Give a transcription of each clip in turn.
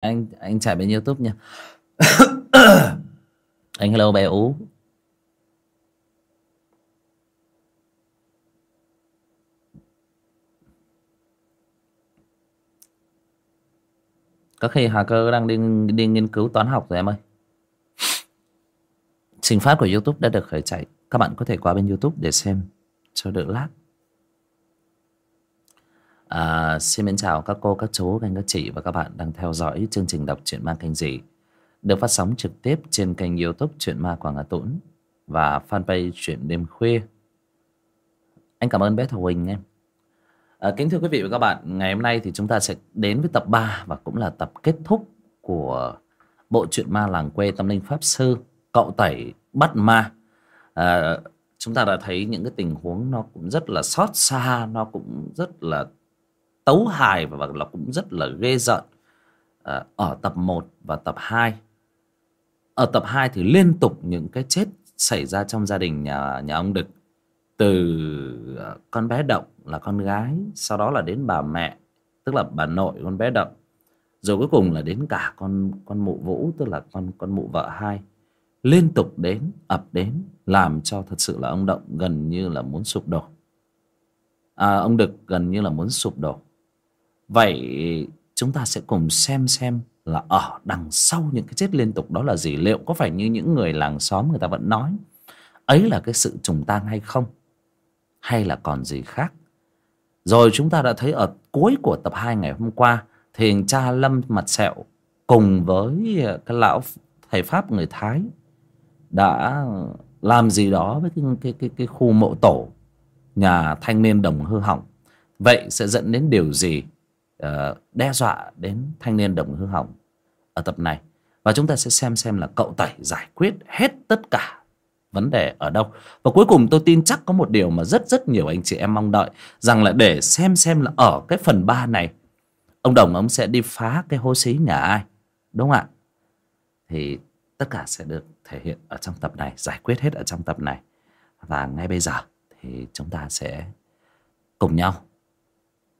anh anh chạy bên youtube nha. Anh hello bé ú. Có khi hà cơ đang đi, đi nghiên cứu toán học rồi em ơi. Trình phát của youtube đã được khởi chạy. Các bạn có thể qua bên youtube để xem cho đỡ lát À, xin mến chào các cô, các chú, các anh, các chị và các bạn đang theo dõi chương trình đọc truyện ma kênh dị được phát sóng trực tiếp trên kênh youtube truyện ma Quảng Hà Tũng và fanpage truyện đêm khuya. Anh cảm ơn bé Thảo Huỳnh em. À, kính thưa quý vị và các bạn, ngày hôm nay thì chúng ta sẽ đến với tập 3 và cũng là tập kết thúc của bộ truyện ma làng quê tâm linh pháp sư cậu tẩy bắt ma. À, chúng ta đã thấy những cái tình huống nó cũng rất là xót xa, nó cũng rất là tấu hài và là cũng rất là ghê giận à, ờ, ở tập 1 và tập 2 ở tập 2 thì liên tục những cái chết xảy ra trong gia đình nhà nhà ông Đực. Từ ờ, con bé Động là con gái sau đó là đến bà mẹ tức là bà nội con bé Động. Rồi cuối cùng là đến cả con con mụ Vũ tức là con con mụ vợ hai. Liên tục đến ập đến làm cho thật sự là ông Động gần như là muốn sụp đổ. À, ông Đực gần như là muốn sụp đổ. Vậy chúng ta sẽ cùng xem xem là ở đằng sau những cái chết liên tục đó là gì? Liệu có phải như những người làng xóm người ta vẫn nói ấy là cái sự trùng tang hay không? Hay là còn gì khác? Rồi chúng ta đã thấy ở cuối của tập 2 ngày hôm qua thì cha Lâm mặt sẹo cùng với cái lão thầy Pháp người Thái đã làm gì đó với cái, cái, cái, cái khu mộ tổ nhà thanh niên đồng hư hỏng. Vậy sẽ dẫn đến điều gì? Ờ, đe dọa đến thanh niên đồng hư hỏng ở tập này. Và chúng ta sẽ xem xem là cậu tẩy giải quyết hết tất cả vấn đề ở đâu. Và cuối cùng tôi tin chắc có một điều mà rất rất nhiều anh chị em mong đợi, rằng là để xem xem là ở cái phần 3 này, ông đồng ông sẽ đi phá cái hố xí nhà ai, đúng không ạ? Thì tất cả sẽ được thể hiện ở trong tập này, giải quyết hết ở trong tập này. Và ngay bây giờ thì chúng ta sẽ cùng nhau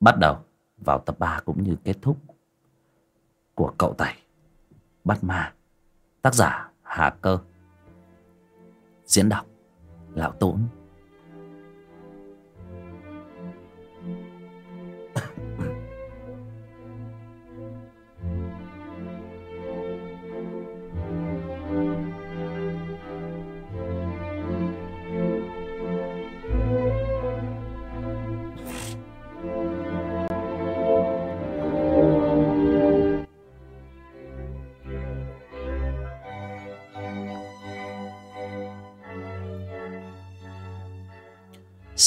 bắt đầu vào tập 3 cũng như kết thúc của cậu Tẩy Bắt Ma, tác giả Hà Cơ, diễn đọc Lão Tốn.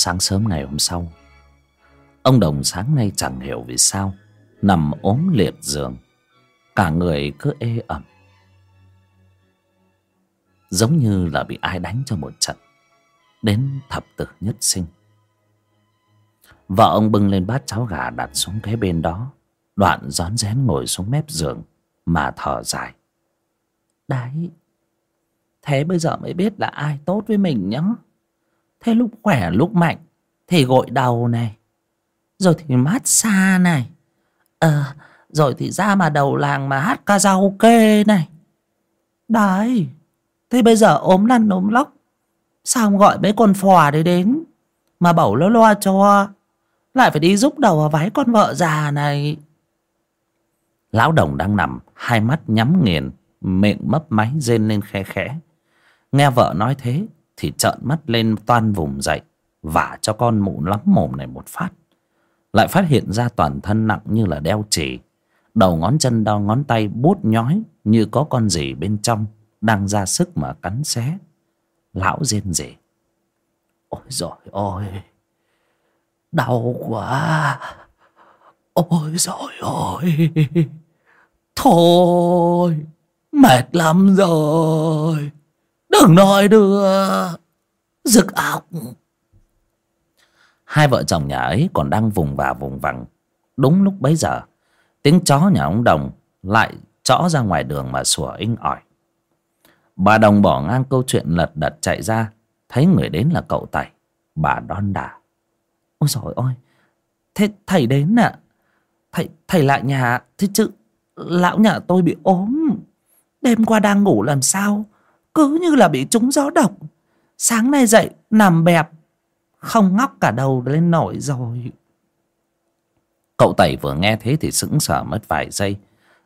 Sáng sớm ngày hôm sau. Ông đồng sáng nay chẳng hiểu vì sao, nằm ốm liệt giường, cả người cứ ê ẩm. Giống như là bị ai đánh cho một trận, đến thập tử nhất sinh. Vợ ông bưng lên bát cháo gà đặt xuống cái bên đó, đoạn rón rén ngồi xuống mép giường mà thở dài. Đấy, thế bây giờ mới biết là ai tốt với mình nhá. Thế lúc khỏe, lúc mạnh, Thì gội đầu này. Rồi thì mát xa này. Ờ Rồi thì ra mà đầu làng mà hát karaoke này. Đấy, Thế bây giờ ốm lăn, ốm lóc. Sao không gọi mấy con phò đấy đến? Mà bảo lo loa cho, Lại phải đi giúp đầu vào váy con vợ già này. Lão đồng đang nằm, Hai mắt nhắm nghiền, Miệng mấp máy rên lên khe khẽ. Nghe vợ nói thế thì trợn mắt lên toan vùng dậy, vả cho con mụ lắm mồm này một phát. Lại phát hiện ra toàn thân nặng như là đeo chỉ đầu ngón chân đau ngón tay bút nhói như có con gì bên trong đang ra sức mà cắn xé. Lão rên rỉ. Ôi rồi ôi đau quá. Ôi rồi ôi thôi, mệt lắm rồi. Đừng nói đưa Dực ọc Hai vợ chồng nhà ấy còn đang vùng và vùng vằng. Đúng lúc bấy giờ Tiếng chó nhà ông Đồng Lại chó ra ngoài đường mà sủa inh ỏi. Bà Đồng bỏ ngang câu chuyện lật đật chạy ra Thấy người đến là cậu Tẩy Bà đon đả. Ôi trời ơi Thế thầy đến ạ. Thầy, thầy lại nhà Thế chứ Lão nhà tôi bị ốm. Đêm qua đang ngủ làm sao? Cứ như là bị trúng gió độc. Sáng nay dậy, nằm bẹp, Không ngóc cả đầu lên nổi rồi. Cậu Tẩy vừa nghe thế thì sững sờ mất vài giây,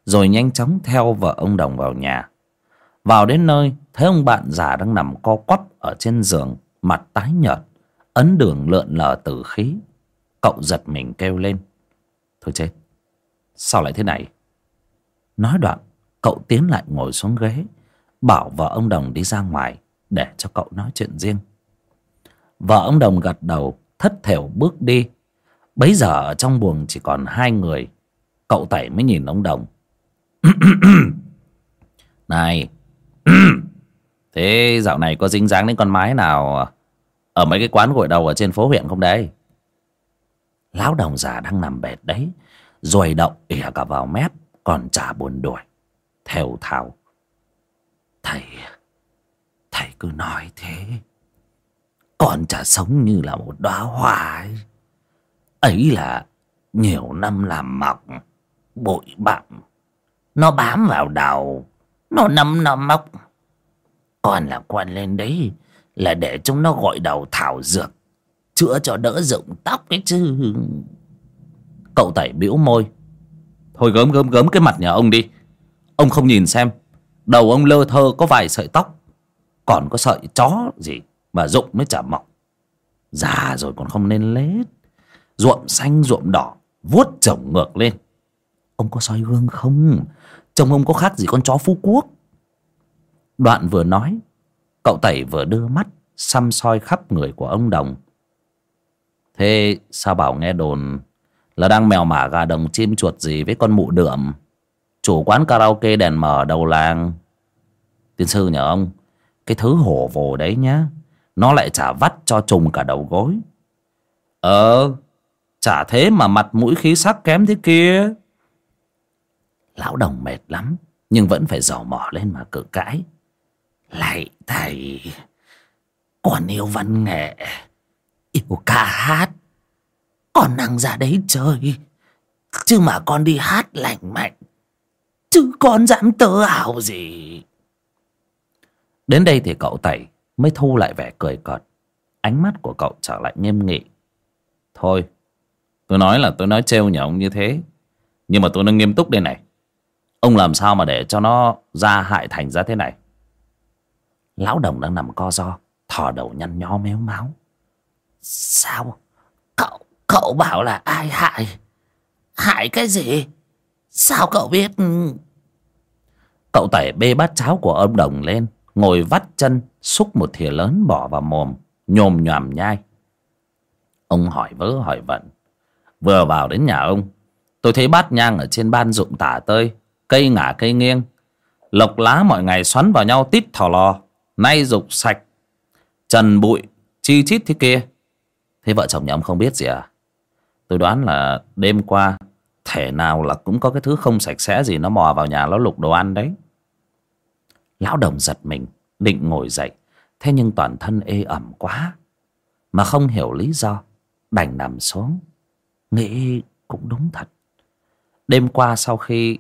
Rồi nhanh chóng theo vợ ông Đồng vào nhà. Vào đến nơi, Thấy ông bạn già đang nằm co quắp Ở trên giường, Mặt tái nhợt, Ấn đường lượn lờ tử khí. Cậu giật mình kêu lên, Thôi chết, Sao lại thế này? Nói đoạn, Cậu tiến lại ngồi xuống ghế. Bảo vợ ông Đồng đi ra ngoài, Để cho cậu nói chuyện riêng. Vợ ông Đồng gật đầu, Thất thểu bước đi. Bấy giờ ở trong buồng chỉ còn hai người. Cậu Tẩy mới nhìn ông Đồng. Này, Thế dạo này có dính dáng đến con mái nào Ở mấy cái quán gội đầu Ở trên phố huyện không đấy Lão đồng già đang nằm bệt đấy Rồi động ỉa cả vào mép, Còn chả buồn đuổi. Thều thào. Thầy Thầy cứ nói thế. Còn chả sống như là một đóa hoa ấy. Ấy là nhiều năm làm mọc, bụi bặm. Nó bám vào đầu, nó nấm nó móc còn là quan lên đấy, là để chúng nó gọi đầu thảo dược, chữa cho đỡ rụng tóc ấy chứ. Cậu tẩy bĩu môi. Thôi gớm gớm gớm cái mặt nhà ông đi. Ông không nhìn xem đầu ông lơ thơ có vài sợi tóc. Còn có sợi chó gì mà rụng mới chả mọc. Già rồi còn không nên lết. Ruộng xanh ruộng đỏ, vuốt chồng ngược lên. Ông có soi gương không? Trông ông có khác gì con chó phú quốc? Đoạn vừa nói, cậu tẩy vừa đưa mắt, xăm soi khắp người của ông đồng. Thế sao bảo nghe đồn là đang mèo mả gà đồng chim chuột gì với con mụ đượm? Chủ quán karaoke đèn mờ đầu làng. Tiên sư nhờ ông, cái thứ hổ vồ đấy nhá, nó lại trả vắt cho trùng cả đầu gối. Ờ Chả thế mà mặt mũi khí sắc kém thế kia. Lão đồng mệt lắm, Nhưng vẫn phải dò mỏ lên mà cự cãi. Lạy thầy còn yêu văn nghệ, Yêu ca hát. Con năng ra đấy chơi, Chứ mà con đi hát lành mạnh. Chứ con dám tớ ảo gì? Đến đây thì cậu Tẩy Mới thu lại vẻ cười cợt. Ánh mắt của cậu trở lại nghiêm nghị. Thôi, Tôi nói là tôi nói trêu nhà ông như thế. Nhưng mà tôi đang nghiêm túc đây này. Ông làm sao mà để cho nó ra hại thành ra thế này? Lão đồng đang nằm co do Thò đầu nhăn nhó méo máu. Sao Cậu Cậu bảo là ai hại? Hại cái gì? Sao cậu biết? Ừ. Cậu tẩy bê bát cháo của ông đồng lên, Ngồi vắt chân, Xúc một thìa lớn bỏ vào mồm, Nhồm nhòm nhai. Ông hỏi vớ, hỏi vận Vừa vào đến nhà ông, Tôi thấy bát nhang ở trên ban rụng tả tơi, Cây ngả cây nghiêng. Lộc lá mọi ngày xoắn vào nhau tít thò lò, Nay rục sạch. Trần bụi, Chi chít thế kia. Thế vợ chồng nhà ông không biết gì à? Tôi đoán là đêm qua Thể nào là cũng có cái thứ không sạch sẽ gì Nó mò vào nhà nó lục đồ ăn đấy. Lão đồng giật mình, Định ngồi dậy. Thế nhưng toàn thân ê ẩm quá, Mà không hiểu lý do, Đành nằm xuống. Nghĩ cũng đúng thật. Đêm qua sau khi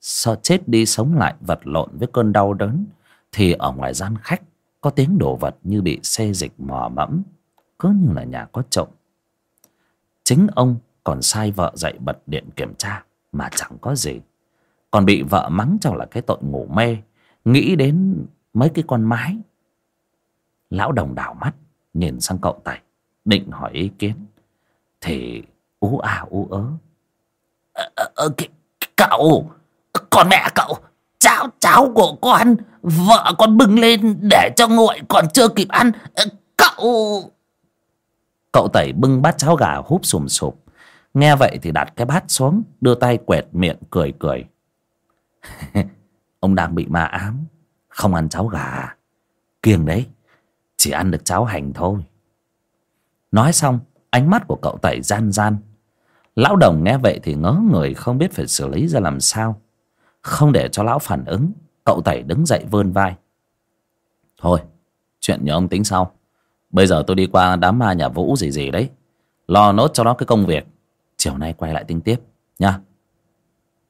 sợ chết đi sống lại vật lộn với cơn đau đớn, Thì ở ngoài gian khách Có tiếng đồ vật như bị xê dịch mò mẫm, Cứ như là nhà có trộm. Chính ông còn sai vợ dậy bật điện kiểm tra, Mà chẳng có gì. Còn bị vợ mắng cho là cái tội ngủ mê, Nghĩ đến mấy cái con mái. Lão đồng đảo mắt, Nhìn sang cậu Tài, Định hỏi ý kiến. Thì ú à ú ớ. Ờ, ờ, ờ, cậu, con mẹ cậu cháo cháo của con, vợ con bưng lên để cho nguội còn chưa kịp ăn. Cậu. Cậu tẩy bưng bát cháo gà húp sùm sụp nghe vậy thì đặt cái bát xuống đưa tay quẹt miệng cười cười ông đang bị ma ám không ăn cháo gà à? kiêng đấy chỉ ăn được cháo hành thôi nói xong ánh mắt của cậu tẩy gian gian Lão đồng nghe vậy thì ngớ người không biết phải xử lý ra làm sao. Không để cho lão phản ứng, cậu tẩy đứng dậy vươn vai. Thôi, chuyện nhờ ông tính sau. Bây giờ tôi đi qua đám ma nhà Vũ gì gì đấy. Lo nốt cho nó cái công việc. Chiều nay quay lại tính tiếp, nha.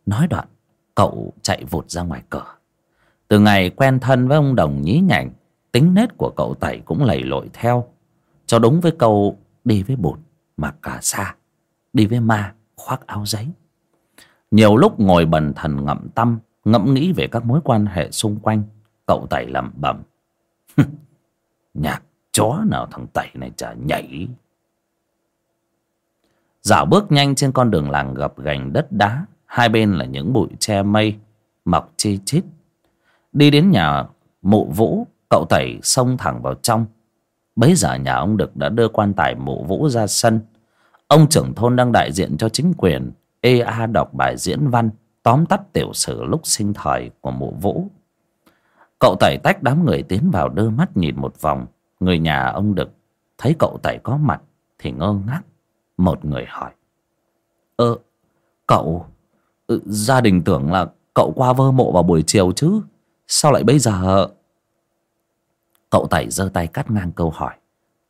Nói đoạn, cậu chạy vụt ra ngoài cửa. Từ ngày quen thân với ông đồng nhí nhảnh tính nết của cậu tẩy cũng lầy lội theo. Cho đúng với câu đi với bụt mà cả xa đi với ma khoác áo giấy. Nhiều lúc ngồi bần thần ngậm tâm ngẫm nghĩ về các mối quan hệ xung quanh cậu tẩy lẩm bẩm. Nhạc chó nào thằng tẩy này chả nhảy dạo bước nhanh trên con đường làng gập gành đất đá, hai bên là những bụi tre mây, mọc chi chít. Đi đến nhà mụ vũ, cậu tẩy xông thẳng vào trong. Bấy giờ nhà ông đực đã đưa quan tài mụ vũ ra sân. Ông trưởng thôn đang đại diện cho chính quyền ea đọc bài diễn văn, tóm tắt tiểu sử lúc sinh thời của mụ vũ. Cậu tẩy tách đám người tiến vào đưa mắt nhìn một vòng. Người nhà ông đực thấy cậu tẩy có mặt thì ngơ ngác một người hỏi. Ơ cậu ừ, gia đình tưởng là cậu qua vơ mộ vào buổi chiều chứ? Sao lại bây giờ? Cậu tẩy giơ tay cắt ngang câu hỏi.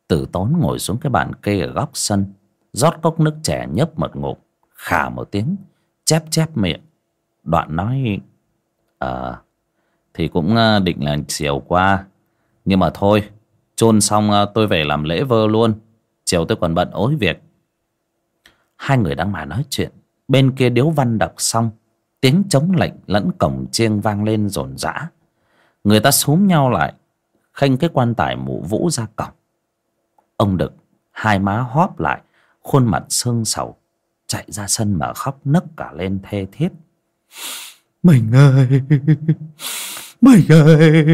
Tử tốn ngồi xuống cái bàn kê ở góc sân rót cốc nước trẻ nhấp một ngụm khả một tiếng chép chép miệng. Đoạn nói ờ thì cũng ờ, định là chiều qua. Nhưng mà thôi chôn xong ờ, tôi về làm lễ vơ luôn. Chiều tôi còn bận ối việc hai người đang mà nói chuyện. Bên kia điếu văn đọc xong, tiếng chống lệnh lẫn cổng chiêng vang lên rồn rã. Người ta xúm nhau lại, khênh cái quan tài mụ vũ ra cổng. Ông đực, hai má hóp lại, khuôn mặt sưng sầu, chạy ra sân mà khóc nấc cả lên thê thiết. Mình ơi mình ơi,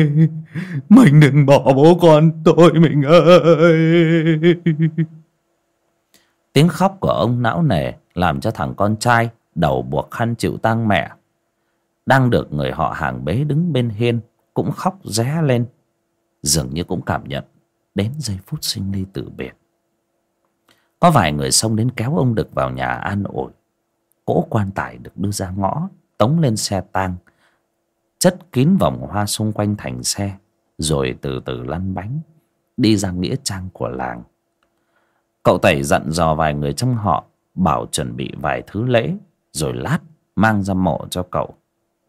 mình đừng bỏ bố con tôi, mình ơi tiếng khóc của ông não nề làm cho thằng con trai đầu buộc khăn chịu tang mẹ. Đang được người họ hàng bế đứng bên hiên, cũng khóc ré lên. Dường như cũng cảm nhận đến giây phút sinh ly tử biệt. Có vài người xông đến kéo ông đực vào nhà an ủi. Cỗ quan tài được đưa ra ngõ, tống lên xe tang, chất kín vòng hoa xung quanh thành xe, rồi từ từ lăn bánh, đi ra nghĩa trang của làng cậu tẩy dặn dò vài người trong họ, bảo chuẩn bị vài thứ lễ, rồi lát mang ra mộ cho cậu.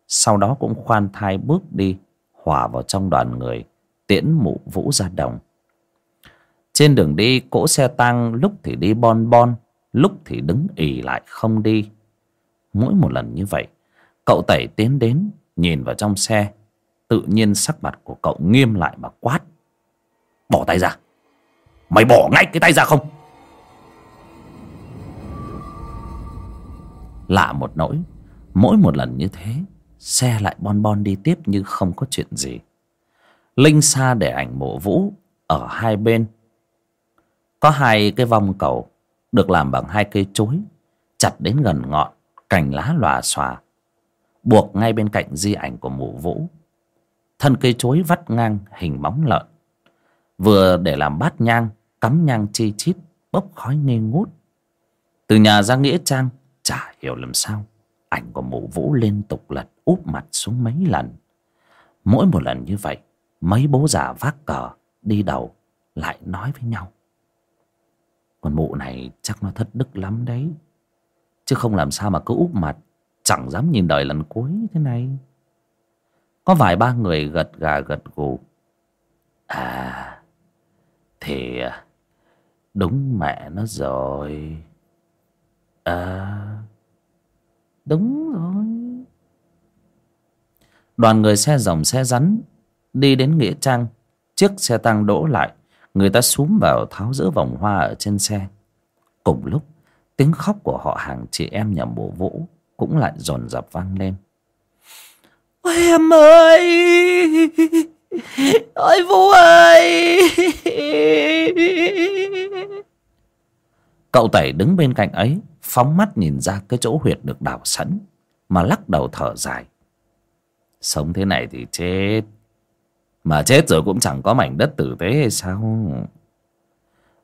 Sau đó cũng khoan thai bước đi, hòa vào trong đoàn người, tiễn mụ vũ ra đồng. Trên đường đi, cỗ xe tang lúc thì đi bon bon, lúc thì đứng ì lại không đi. Mỗi một lần như vậy, cậu tẩy tiến đến, nhìn vào trong xe, tự nhiên sắc mặt của cậu nghiêm lại mà quát. Bỏ tay ra! Mày bỏ ngay cái tay ra không? Lạ một nỗi, mỗi một lần như thế, xe lại bon bon đi tiếp như không có chuyện gì. Linh xa để ảnh mộ vũ ở hai bên. Có hai cái vòng cầu, được làm bằng hai cây chuối, chặt đến gần ngọn, cành lá lòa xòa. Buộc ngay bên cạnh di ảnh của mụ vũ. Thân cây chuối vắt ngang hình móng lợn. Vừa để làm bát nhang, cắm nhang chi chít, bốc khói nghi ngút. Từ nhà ra nghĩa trang chả hiểu làm sao. Ảnh của mụ vũ liên tục lật úp mặt xuống mấy lần. Mỗi một lần như vậy, mấy bố già vác cờ, đi đầu, lại nói với nhau. Còn mụ này chắc nó thất đức lắm đấy. Chứ không làm sao mà cứ úp mặt, chẳng dám nhìn đời lần cuối thế này. Có vài ba người gật gà gật gù. À thì à, đúng mẹ nó rồi. À đúng rồi. Đoàn người xe rồng xe rắn đi đến nghĩa trang. Chiếc xe tăng đỗ lại. Người ta xúm vào tháo rỡ vòng hoa ở trên xe. Cùng lúc, tiếng khóc của họ hàng chị em nhà bố vũ cũng lại dồn dập vang lên. Ôi em ơi! Ôi vũ ơi! Cậu tẩy đứng bên cạnh ấy, phóng mắt nhìn ra cái chỗ huyệt được đào sẵn, mà lắc đầu thở dài. Sống thế này thì chết. Mà chết rồi cũng chẳng có mảnh đất tử tế hay sao?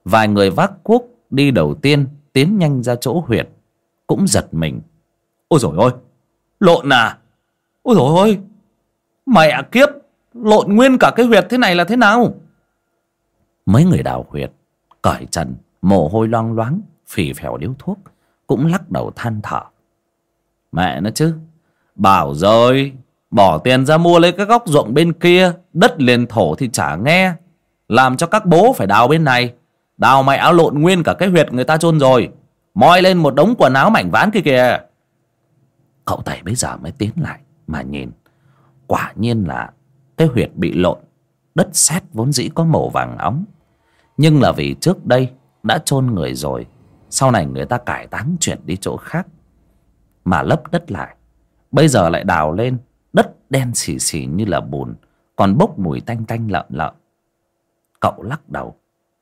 Vài người vác cuốc đi đầu tiên, tiến nhanh ra chỗ huyệt, cũng giật mình. Ôi rồi ôi, lộn à! Ôi rồi ôi, mẹ kiếp, lộn nguyên cả cái huyệt thế này là thế nào? Mấy người đào huyệt, cởi trần mồ hôi loang loáng, phì phèo điếu thuốc, cũng lắc đầu than thở. Mẹ nó chứ, Bảo rồi, Bỏ tiền ra mua lấy cái góc ruộng bên kia, Đất liền thổ thì chả nghe. Làm cho các bố phải đào bên này. Đào mày áo lộn nguyên cả cái huyệt người ta chôn rồi. Moi lên một đống quần áo mảnh ván kia kìa. Cậu Tẩy bây giờ mới tiến lại Mà nhìn. Quả nhiên là Cái huyệt bị lộn, Đất sét vốn dĩ có màu vàng óng. Nhưng là vì trước đây đã chôn người rồi. Sau này người ta cải táng chuyển đi chỗ khác. Mà lấp đất lại. Bây giờ lại đào lên. Đất đen xì xì như là bùn. Còn bốc mùi tanh tanh lợn lợn Cậu lắc đầu.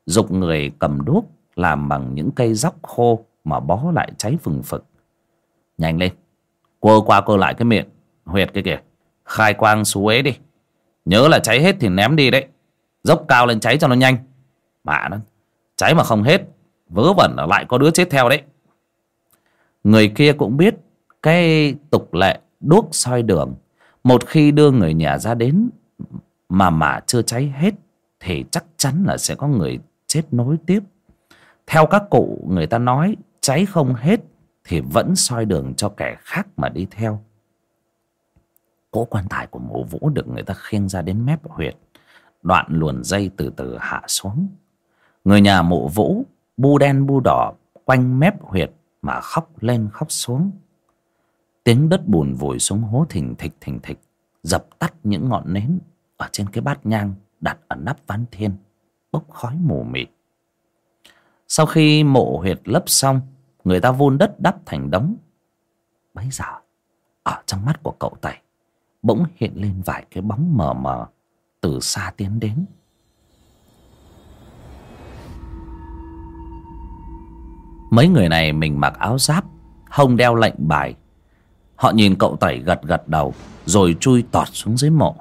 Dục người cầm đuốc Làm bằng những cây róc khô Mà bó lại cháy phừng phực. Nhanh lên. Quơ qua quơ lại cái miệng. Huyệt cái kìa. Khai quang suối đi. Nhớ là cháy hết thì ném đi đấy. Dốc cao lên cháy cho nó nhanh. Mạ nó Cháy mà không hết, Vớ vẩn là lại có đứa chết theo đấy. Người kia cũng biết Cái tục lệ đuốc soi đường. Một khi đưa người nhà ra đến Mà mà chưa cháy hết, Thì chắc chắn là sẽ có người chết nối tiếp. Theo các cụ, người ta nói Cháy không hết Thì vẫn soi đường cho kẻ khác mà đi theo. Cỗ quan tài của mộ vũ được người ta khiêng ra đến mép huyệt. Đoạn luồn dây từ từ hạ xuống người nhà mộ vũ, bu đen bu đỏ, quanh mép huyệt mà khóc lên khóc xuống. Tiếng đất bùn vùi xuống hố thình thịch thình thịch, dập tắt những ngọn nến ở trên cái bát nhang đặt ở nắp ván thiên, bốc khói mù mịt. Sau khi mộ huyệt lấp xong, người ta vun đất đắp thành đống. Bấy giờ, ở trong mắt của cậu tẩy, bỗng hiện lên vài cái bóng mờ mờ từ xa tiến đến. Mấy người này mình mặc áo giáp, hông đeo lệnh bài. Họ nhìn cậu tẩy gật gật đầu, rồi chui tọt xuống dưới mộ.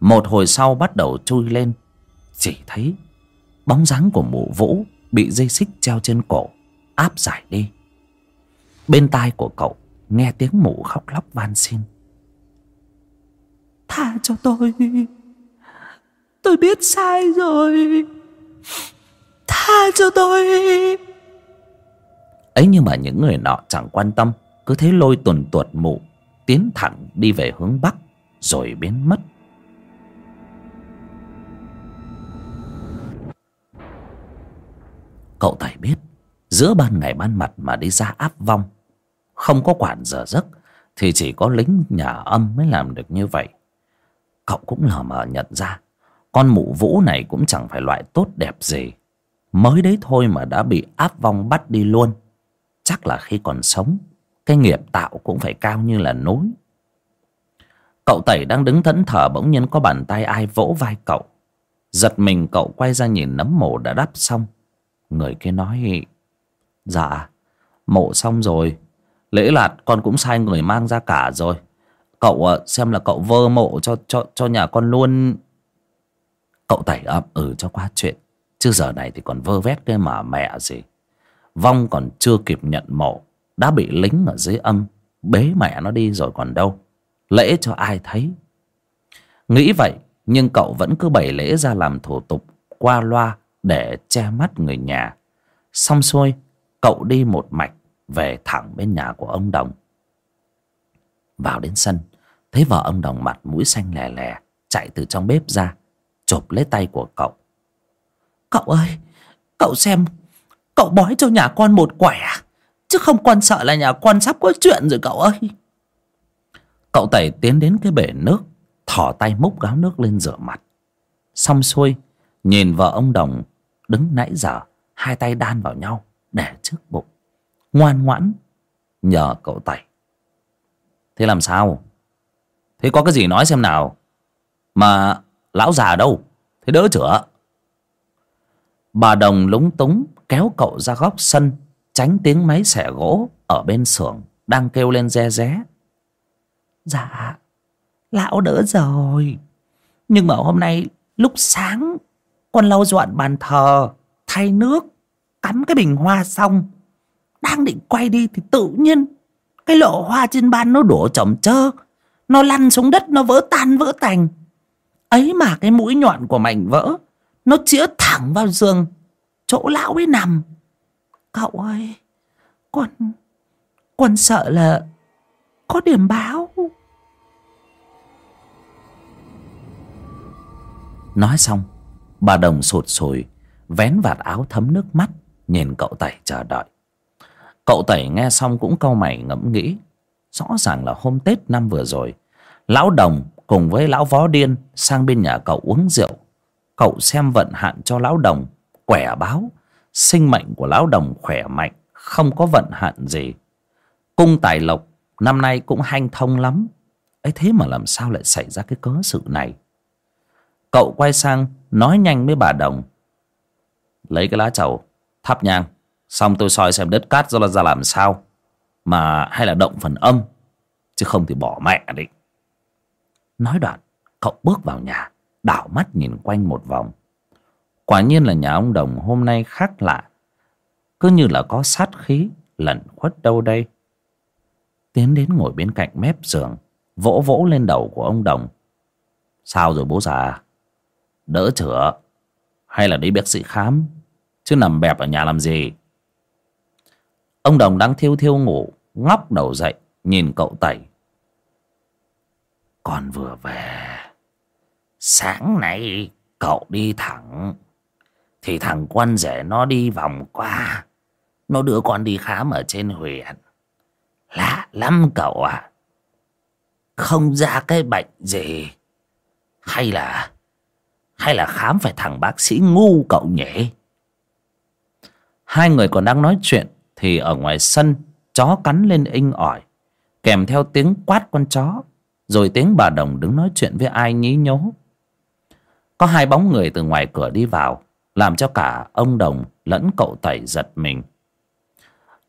Một hồi sau bắt đầu chui lên. Chỉ thấy bóng dáng của mụ vũ bị dây xích treo trên cổ, áp giải đi. Bên tai của cậu nghe tiếng mụ khóc lóc van xin. Tha cho tôi. Tôi biết sai rồi. Tha cho tôi ấy nhưng mà những người nọ chẳng quan tâm, cứ thế lôi tuần tuột mụ, tiến thẳng đi về hướng bắc, rồi biến mất. Cậu tài biết, giữa ban ngày ban mặt mà đi ra áp vong, không có quản giờ giấc, thì chỉ có lính nhà âm mới làm được như vậy. Cậu cũng lờ mờ nhận ra, con mụ vũ này cũng chẳng phải loại tốt đẹp gì. Mới đấy thôi mà đã bị áp vong bắt đi luôn chắc là khi còn sống, cái nghiệp tạo cũng phải cao như là núi. Cậu tẩy đang đứng thẫn thờ bỗng nhiên có bàn tay ai vỗ vai cậu. Giật mình, cậu quay ra nhìn nấm mộ đã đắp xong. Người kia nói dạ mộ xong rồi. Lễ lạt con cũng sai người mang ra cả rồi. Cậu ờ, xem là cậu vơ mộ cho cho cho nhà con luôn. Cậu tẩy ậm ừ cho qua chuyện. Chứ giờ này thì còn vơ vét cái mà mẹ gì vong còn chưa kịp nhận mộ, đã bị lính ở dưới âm, bế mẹ nó đi rồi còn đâu. Lễ cho ai thấy? Nghĩ vậy, nhưng cậu vẫn cứ bày lễ ra làm thủ tục, qua loa để che mắt người nhà. Xong xuôi, cậu đi một mạch về thẳng bên nhà của ông đồng. Vào đến sân, thấy vợ ông đồng mặt mũi xanh lè lè, chạy từ trong bếp ra chộp lấy tay của cậu. Cậu ơi, cậu xem cậu bói cho nhà con một quẻ à? chứ không con sợ là nhà con sắp có chuyện rồi cậu ơi. Cậu tẩy tiến đến cái bể nước thỏ tay múc gáo nước lên rửa mặt. Xong xuôi, nhìn vợ ông đồng đứng nãy giờ, hai tay đan vào nhau để trước bụng. Ngoan ngoãn nhờ cậu tẩy. Thế làm sao? Thế có cái gì nói xem nào? Mà lão già đâu? Thế đỡ chữa. Bà đồng lúng túng kéo cậu ra góc sân, tránh tiếng máy xẻ gỗ ở bên xưởng đang kêu lên re ré. Dạ lão đỡ rồi. Nhưng mà hôm nay lúc sáng, con lau dọn bàn thờ, thay nước, cắm cái bình hoa xong. Đang định quay đi thì tự nhiên cái lọ hoa trên ban nó đổ chồng chơ, nó lăn xuống đất, nó vỡ tan, vỡ tành. Ấy mà cái mũi nhọn của mảnh vỡ, nó chĩa thẳng vào giường chỗ lão ấy nằm. Cậu ơi, con con sợ là có điểm báo. Nói xong, bà đồng sụt sùi, vén vạt áo thấm nước mắt, nhìn cậu tẩy chờ đợi. Cậu tẩy nghe xong cũng cau mày ngẫm nghĩ. Rõ ràng là hôm tết năm vừa rồi, lão đồng cùng với lão vó điên sang bên nhà cậu uống rượu. Cậu xem vận hạn cho lão đồng quẻ báo. Sinh mệnh của lão đồng khỏe mạnh, không có vận hạn gì. Cung tài lộc năm nay cũng hanh thông lắm. Ấy thế mà làm sao lại xảy ra cái cớ sự này? Cậu quay sang nói nhanh với bà đồng. Lấy cái lá trầu thắp nhang. Xong tôi soi xem đất cát do là ra làm sao. Mà hay là động phần âm, chứ không thì bỏ mẹ đi. Nói đoạn, cậu bước vào nhà, đảo mắt nhìn quanh một vòng quả nhiên là nhà ông đồng hôm nay khác lạ. Cứ như là có sát khí, lẩn khuất đâu đây. Tiến đến ngồi bên cạnh mép giường, vỗ vỗ lên đầu của ông đồng. Sao rồi bố già? Đỡ chữa. Hay là đi bác sĩ khám? Chứ nằm bẹp ở nhà làm gì? Ông đồng đang thiêu thiêu ngủ, ngóc đầu dậy, nhìn cậu tẩy. Con vừa về. Sáng nay, cậu đi thẳng thì thằng quan rể nó đi vòng qua. Nó đưa con đi khám ở trên huyện. Lạ lắm cậu ạ. Không ra cái bệnh gì. Hay là hay là khám phải thằng bác sĩ ngu cậu nhỉ? Hai người còn đang nói chuyện thì ở ngoài sân, chó cắn lên inh ỏi, kèm theo tiếng quát con chó, rồi tiếng bà đồng đứng nói chuyện với ai nhí nhố. Có hai bóng người từ ngoài cửa đi vào làm cho cả ông đồng lẫn cậu tẩy giật mình.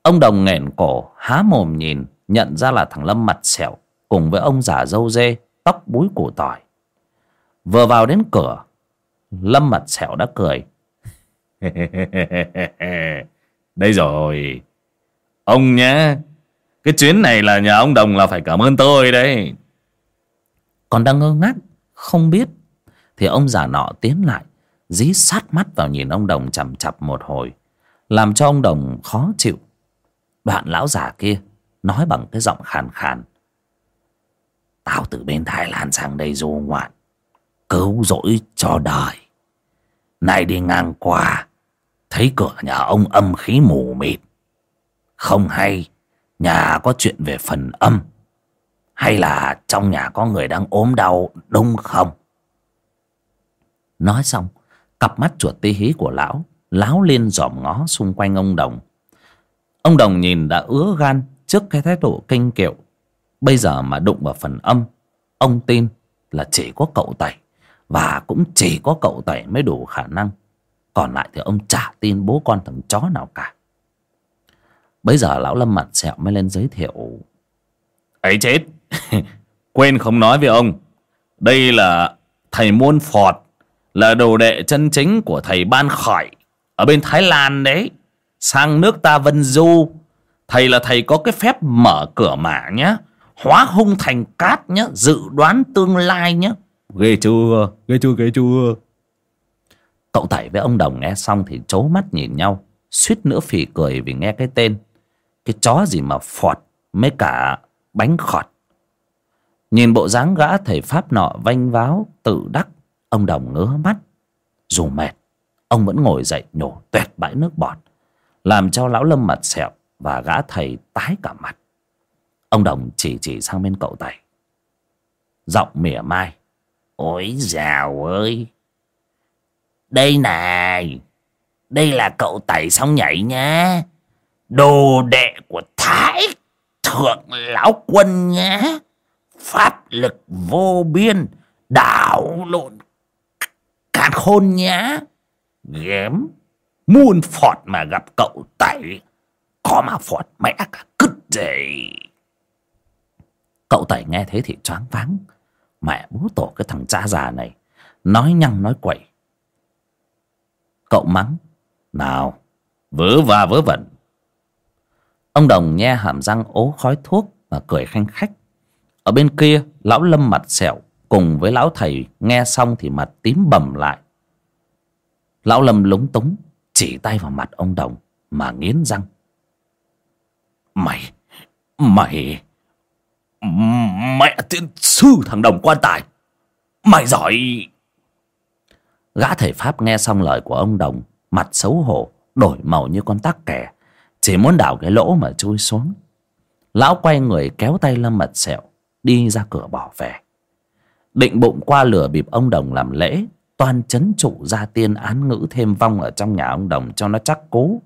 Ông đồng nghển cổ há mồm nhìn nhận ra là thằng lâm mặt sẹo cùng với ông già dâu dê tóc búi củ tỏi. Vừa vào đến cửa lâm mặt sẹo đã cười. đây rồi. Ông nhá cái chuyến này là nhà ông đồng là phải cảm ơn tôi đấy. Còn đang ngơ ngác không biết thì ông già nọ tiến lại dí sát mắt vào nhìn ông đồng chằm chặp một hồi, làm cho ông đồng khó chịu. Đoạn lão già kia nói bằng cái giọng khàn khàn. Tao từ bên thái lan sang đây du ngoạn, cứu rỗi cho đời. Nay đi ngang qua, thấy cửa nhà ông âm khí mù mịt. Không hay, nhà có chuyện về phần âm. Hay là trong nhà có người đang ốm đau, đúng không? Nói xong cặp mắt chuột tí hí của lão láo lên dòm ngó xung quanh ông đồng. Ông đồng nhìn đã ứa gan trước cái thái độ kinh kiệu. Bây giờ mà đụng vào phần âm, ông tin là chỉ có cậu tẩy và cũng chỉ có cậu tẩy mới đủ khả năng. Còn lại thì ông chả tin bố con thằng chó nào cả. Bây giờ lão lâm mặt sẹo mới lên giới thiệu. Ấy chết! Quên không nói với ông. Đây là thầy môn phọt là đồ đệ chân chính của thầy ban khởi ở bên thái lan đấy. Sang nước ta vân du thầy là thầy có cái phép mở cửa mả nhá hóa hung thành cát nhá dự đoán tương lai nhá. Ghê chưa? Ghê chưa ghê chưa? Cậu tẩy với ông đồng nghe xong thì trố mắt nhìn nhau suýt nữa phì cười vì nghe cái tên. Cái chó gì mà phọt mấy cả bánh khọt. Nhìn bộ dáng gã thầy pháp nọ vanh váo tự đắc ông đồng ngứa mắt. Dù mệt, ông vẫn ngồi dậy nhổ tuyệt bãi nước bọt, làm cho lão lâm mặt sẹo và gã thầy tái cả mặt. Ông đồng chỉ chỉ sang bên cậu tẩy giọng mỉa mai. Ôi dào ơi! Đây này! Đây là cậu tẩy xong nhảy nhá. Đồ đệ của thái thượng lão quân nhá. Pháp lực vô biên, đảo lộn Mặt khôn nhá ghém, muôn phọt mà gặp cậu tẩy. Có mà phọt, mẹ cả cứt dậy cậu tẩy nghe thế thì choáng váng. Mẹ bố tổ cái thằng cha già này, nói nhăng, nói quậy. Cậu mắng, nào, vớ va vớ vẩn. Ông đồng nghe hàm răng ố khói thuốc và cười khanh khách. Ở bên kia, lão lâm mặt sẹo cùng với lão thầy nghe xong thì mặt tím bầm lại. Lão lâm lúng túng, chỉ tay vào mặt ông đồng mà nghiến răng. Mày mày, mẹ tiên sư thằng đồng quan tài, mày giỏi. Gã thầy pháp nghe xong lời của ông đồng, mặt xấu hổ, đổi màu như con tắc kè, chỉ muốn đào cái lỗ mà chui xuống. Lão quay người kéo tay lâm mật sẹo, đi ra cửa bỏ về định bụng qua lửa bịp ông đồng làm lễ toàn chấn trụ ra tiên án ngữ thêm vong ở trong nhà ông đồng cho nó chắc cố.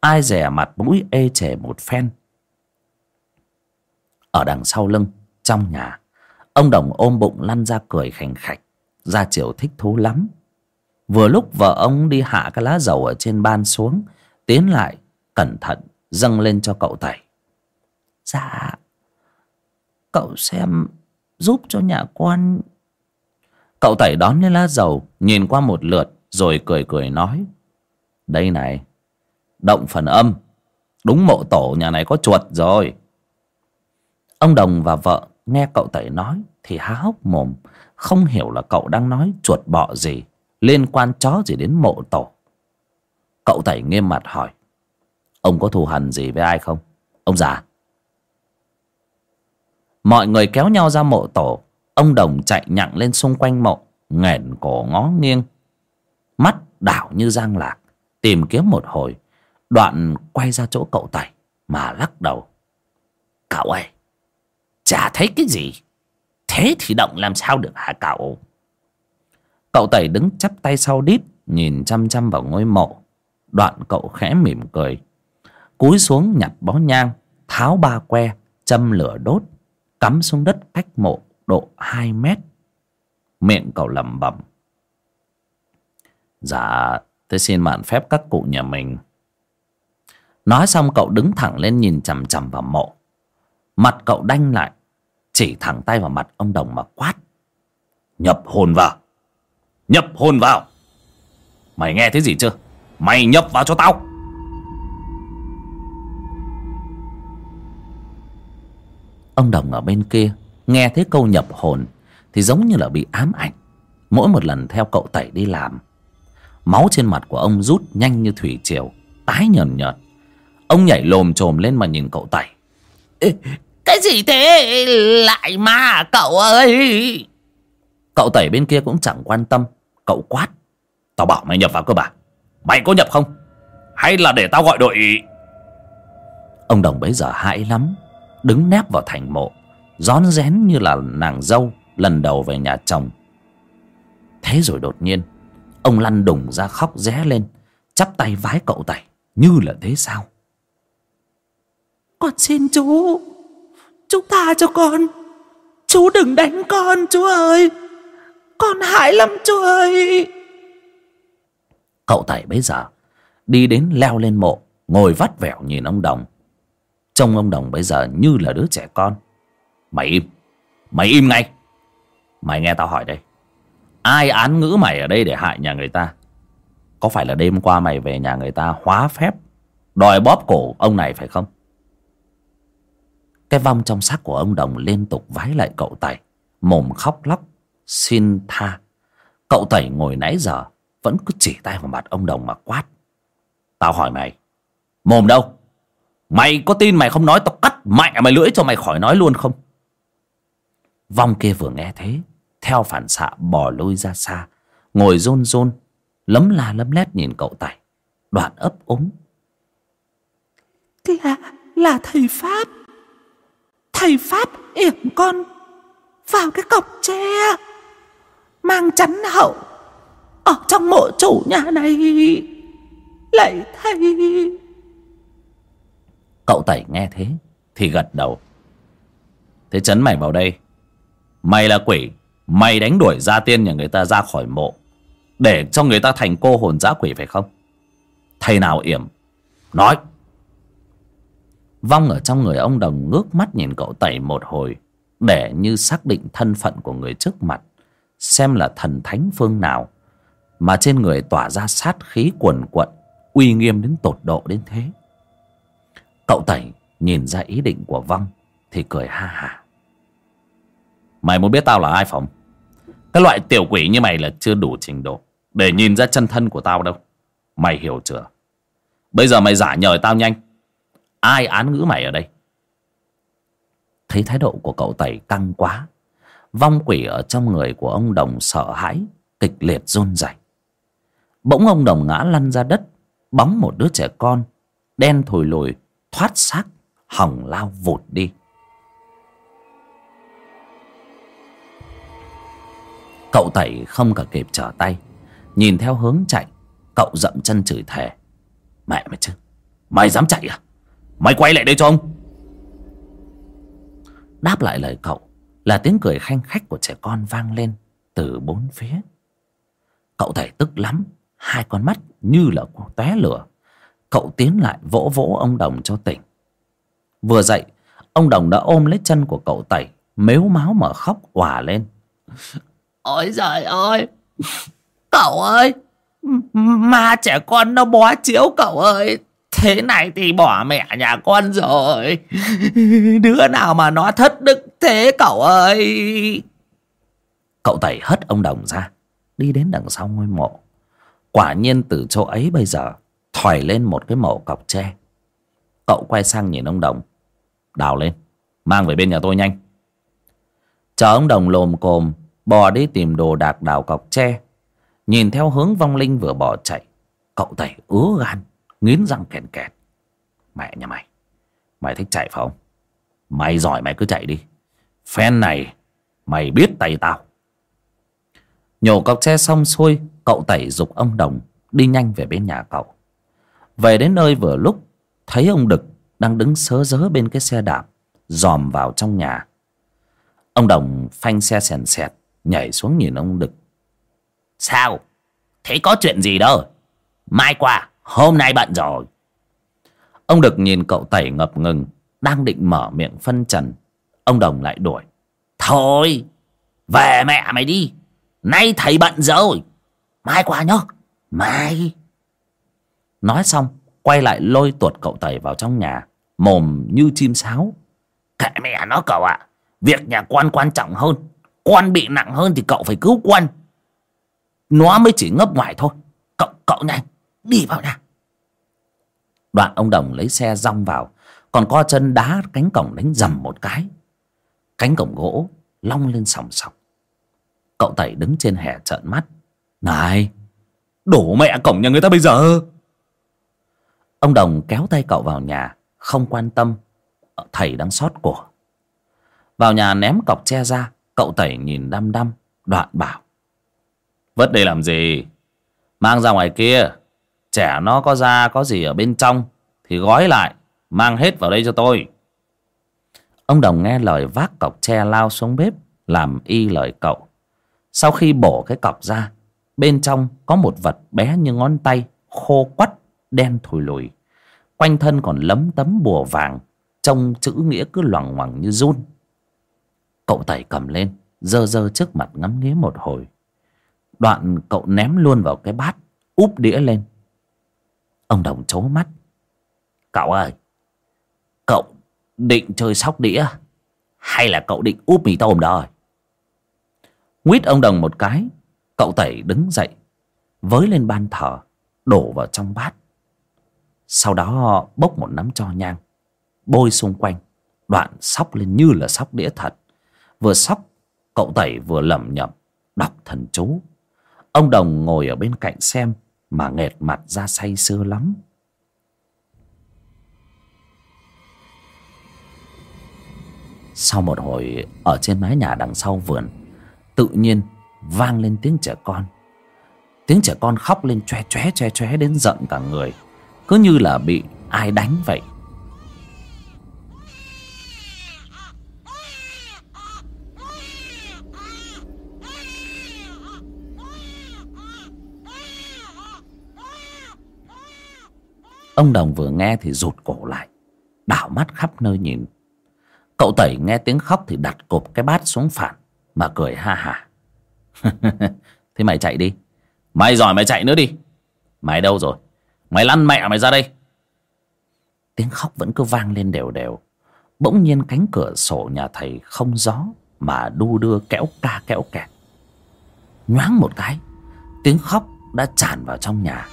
Ai dè mặt mũi ê chề một phen. Ở đằng sau lưng, trong nhà, ông đồng ôm bụng lăn ra cười khành khạch, ra chiều thích thú lắm. Vừa lúc vợ ông đi hạ cái lá dầu ở trên ban xuống, tiến lại, cẩn thận, dâng lên cho cậu tẩy. Dạ cậu xem giúp cho nhà quan. Cậu tẩy đón lên lá dầu, nhìn qua một lượt, rồi cười cười nói, đây này, động phần âm. Đúng mộ tổ nhà này có chuột rồi. Ông đồng và vợ nghe cậu tẩy nói thì há hốc mồm, không hiểu là cậu đang nói chuột bọ gì, liên quan chó gì đến mộ tổ. Cậu tẩy nghiêm mặt hỏi, ông có thù hằn gì với ai không? Ông già mọi người kéo nhau ra mộ tổ. Ông đồng chạy nhặng lên xung quanh mộ nghển cổ ngó nghiêng. Mắt đảo như giang lạc, tìm kiếm một hồi. Đoạn quay ra chỗ cậu tẩy mà lắc đầu. Cậu ơi, chả thấy cái gì. Thế thì động làm sao được hả cậu? Cậu tẩy đứng chắp tay sau đít, nhìn chăm chăm vào ngôi mộ. Đoạn cậu khẽ mỉm cười. Cúi xuống nhặt bó nhang, tháo ba que, châm lửa đốt cắm xuống đất cách mộ độ hai mét. Miệng cậu lẩm bẩm. Dạ tôi xin mạn phép các cụ nhà mình. Nói xong cậu đứng thẳng lên nhìn chằm chằm vào mộ. Mặt cậu đanh lại, chỉ thẳng tay vào mặt ông đồng mà quát. Nhập hồn vào. Nhập hồn vào. Mày nghe thấy gì chưa? Mày nhập vào cho tao. Ông đồng ở bên kia nghe thấy câu nhập hồn thì giống như là bị ám ảnh. Mỗi một lần theo cậu tẩy đi làm máu trên mặt của ông rút nhanh như thủy triều tái nhợt nhợt. Ông nhảy lồm chồm lên mà nhìn cậu tẩy. Cái gì thế? Lại mà cậu ơi! Cậu tẩy bên kia cũng chẳng quan tâm. Cậu quát. Tao bảo mày nhập vào cơ bản mày có nhập không? Hay là để tao gọi đội? Ông đồng bấy giờ hãi lắm đứng nép vào thành mộ rón rén như là nàng dâu lần đầu về nhà chồng. Thế rồi đột nhiên ông lăn đùng ra khóc ré lên chắp tay vái cậu tẩy như là thế sao? Con xin chú chú tha cho con. Chú đừng đánh con chú ơi. Con hại lắm chú ơi. Cậu tẩy bấy giờ đi đến leo lên mộ ngồi vắt vẻo nhìn ông đồng trông ông đồng bây giờ như là đứa trẻ con. Mày im. Mày im ngay. Mày nghe tao hỏi đây. Ai án ngữ mày ở đây để hại nhà người ta? Có phải là đêm qua mày về nhà người ta hóa phép, đòi bóp cổ ông này phải không? Cái vong trong xác của ông đồng liên tục vái lại cậu tẩy, mồm khóc lóc, xin tha. Cậu tẩy ngồi nãy giờ vẫn cứ chỉ tay vào mặt ông đồng mà quát. Tao hỏi mày, mồm đâu? Mày có tin mày không nói tao cắt mẹ mày lưỡi cho mày khỏi nói luôn không? Vong kia vừa nghe thế theo phản xạ bỏ lôi ra xa ngồi rôn rôn lấm la lấm lét nhìn cậu tài, đoạn ấp úng. Là là thầy pháp. Thầy pháp yểm con vào cái cọc tre mang chắn hậu ở trong mộ chủ nhà này. Lạy thầy cậu tẩy nghe thế thì gật đầu. Thế chấn mày vào đây. Mày là quỷ. Mày đánh đuổi gia tiên nhà người ta ra khỏi mộ. Để cho người ta thành cô hồn dã quỷ phải không? Thầy nào yểm? Nói. Vong ở trong người ông đồng ngước mắt nhìn cậu tẩy một hồi, để như xác định thân phận của người trước mặt, xem là thần thánh phương nào, mà trên người tỏa ra sát khí quần quận uy nghiêm đến tột độ đến thế cậu tẩy nhìn ra ý định của văng thì cười ha hả mày muốn biết tao là ai phòng cái loại tiểu quỷ như mày là chưa đủ trình độ để nhìn ra chân thân của tao đâu. Mày hiểu chưa? Bây giờ mày giả nhời tao nhanh. Ai án ngữ mày ở đây? Thấy thái độ của cậu tẩy căng quá, vong quỷ ở trong người của ông đồng sợ hãi, kịch liệt run rẩy. Bỗng ông đồng ngã lăn ra đất, bóng một đứa trẻ con đen thùi lùi thoát xác, hỏng lao vụt đi. Cậu tẩy không cả kịp trở tay, nhìn theo hướng chạy, cậu dậm chân chửi thề. Mẹ mày chứ, mày dám chạy à? Mày quay lại đây cho ông. Đáp lại lời cậu là tiếng cười khanh khách của trẻ con vang lên từ bốn phía. Cậu tẩy tức lắm, hai con mắt như là tóe lửa cậu tiến lại vỗ vỗ ông đồng cho tỉnh. Vừa dậy ông đồng đã ôm lấy chân của cậu tẩy mếu máo mà khóc òa lên. Ôi giời ơi! Cậu ơi! Ma trẻ con nó bó chiếu cậu ơi! Thế này thì bỏ mẹ nhà con rồi. Đứa nào mà nó thất đức thế cậu ơi! Cậu tẩy hất ông đồng ra đi đến đằng sau ngôi mộ. Quả nhiên từ chỗ ấy bây giờ thòi lên một cái mộ cọc tre. Cậu quay sang nhìn ông đồng. Đào lên. Mang về bên nhà tôi nhanh. Chờ ông đồng lồm cồm, bò đi tìm đồ đạc đào cọc tre. Nhìn theo hướng vong linh vừa bỏ chạy. Cậu tẩy ứa gan, nghiến răng kèn kẹt. Mẹ nhà mày mày thích chạy phải không? Mày giỏi, mày cứ chạy đi. Phen này, mày biết tay tao. Nhổ cọc tre xong xuôi, cậu tẩy giục ông đồng đi nhanh về bên nhà cậu về đến nơi vừa lúc thấy ông đực đang đứng sớ rớ bên cái xe đạp dòm vào trong nhà. Ông đồng phanh xe sèn sẹt nhảy xuống nhìn ông đực. Sao? Thế có chuyện gì đâu? Mai qua hôm nay bận rồi. Ông đực nhìn cậu tẩy ngập ngừng đang định mở miệng phân trần. Ông đồng lại đuổi. Thôi về mẹ mày đi. Nay thầy bận rồi. Mai qua nhá. Mai nói xong, quay lại lôi tuột cậu tẩy vào trong nhà, mồm như chim sáo. Kệ mẹ nó cậu ạ, việc nhà quan quan trọng hơn, quan bị nặng hơn thì cậu phải cứu quan. Nó mới chỉ ngấp ngoài thôi, cậu cậu nhanh, đi vào nhà. Đoạn ông đồng lấy xe rong vào, còn co chân đá cánh cổng đánh dầm một cái. Cánh cổng gỗ long lên sòng sọc. Cậu tẩy đứng trên hè trợn mắt. Này, đổ mẹ cổng nhà người ta bây giờ ông đồng kéo tay cậu vào nhà, không quan tâm. Thầy đang xót của. vào nhà ném cọc tre ra, cậu tẩy nhìn đăm đăm, đoạn bảo. Vứt đây làm gì? Mang ra ngoài kia. Trẻ nó có da, có gì ở bên trong, thì gói lại, mang hết vào đây cho tôi. Ông đồng nghe lời vác cọc tre lao xuống bếp, làm y lời cậu. Sau khi bổ cái cọc ra, bên trong có một vật bé như ngón tay, khô quắt đen thùi lùi. Quanh thân còn lấm tấm bùa vàng trông chữ nghĩa cứ loằng ngoằng như run. Cậu tẩy cầm lên, dơ dơ trước mặt ngắm nghía một hồi. Đoạn cậu ném luôn vào cái bát, úp đĩa lên. Ông đồng trố mắt. Cậu ơi, cậu định chơi sóc đĩa à? hay là cậu định úp mì tôm đó nguyết ông đồng một cái, cậu tẩy đứng dậy, với lên ban thờ, đổ vào trong bát sau đó bốc một nắm cho nhang, bôi xung quanh, đoạn sóc lên như là sóc đĩa thật. Vừa sóc, cậu tẩy vừa lẩm nhẩm, đọc thần chú. Ông đồng ngồi ở bên cạnh xem mà nghệt mặt ra say sưa lắm. Sau một hồi, ở trên mái nhà đằng sau vườn, tự nhiên vang lên tiếng trẻ con. Tiếng trẻ con khóc lên choe choé choe choé đến giận cả người cứ như là bị ai đánh vậy. Ông đồng vừa nghe thì rụt cổ lại, đảo mắt khắp nơi nhìn. Cậu tẩy nghe tiếng khóc thì đặt cộp cái bát xuống phản, mà cười ha hả thế mày chạy đi. Mày giỏi mày chạy nữa đi. Mày đâu rồi? Mày lăn mẹ mày ra đây. Tiếng khóc vẫn cứ vang lên đều đều. Bỗng nhiên cánh cửa sổ nhà thầy không gió mà đu đưa kéo ca kéo kẹt. Nhoáng một cái, tiếng khóc đã tràn vào trong nhà.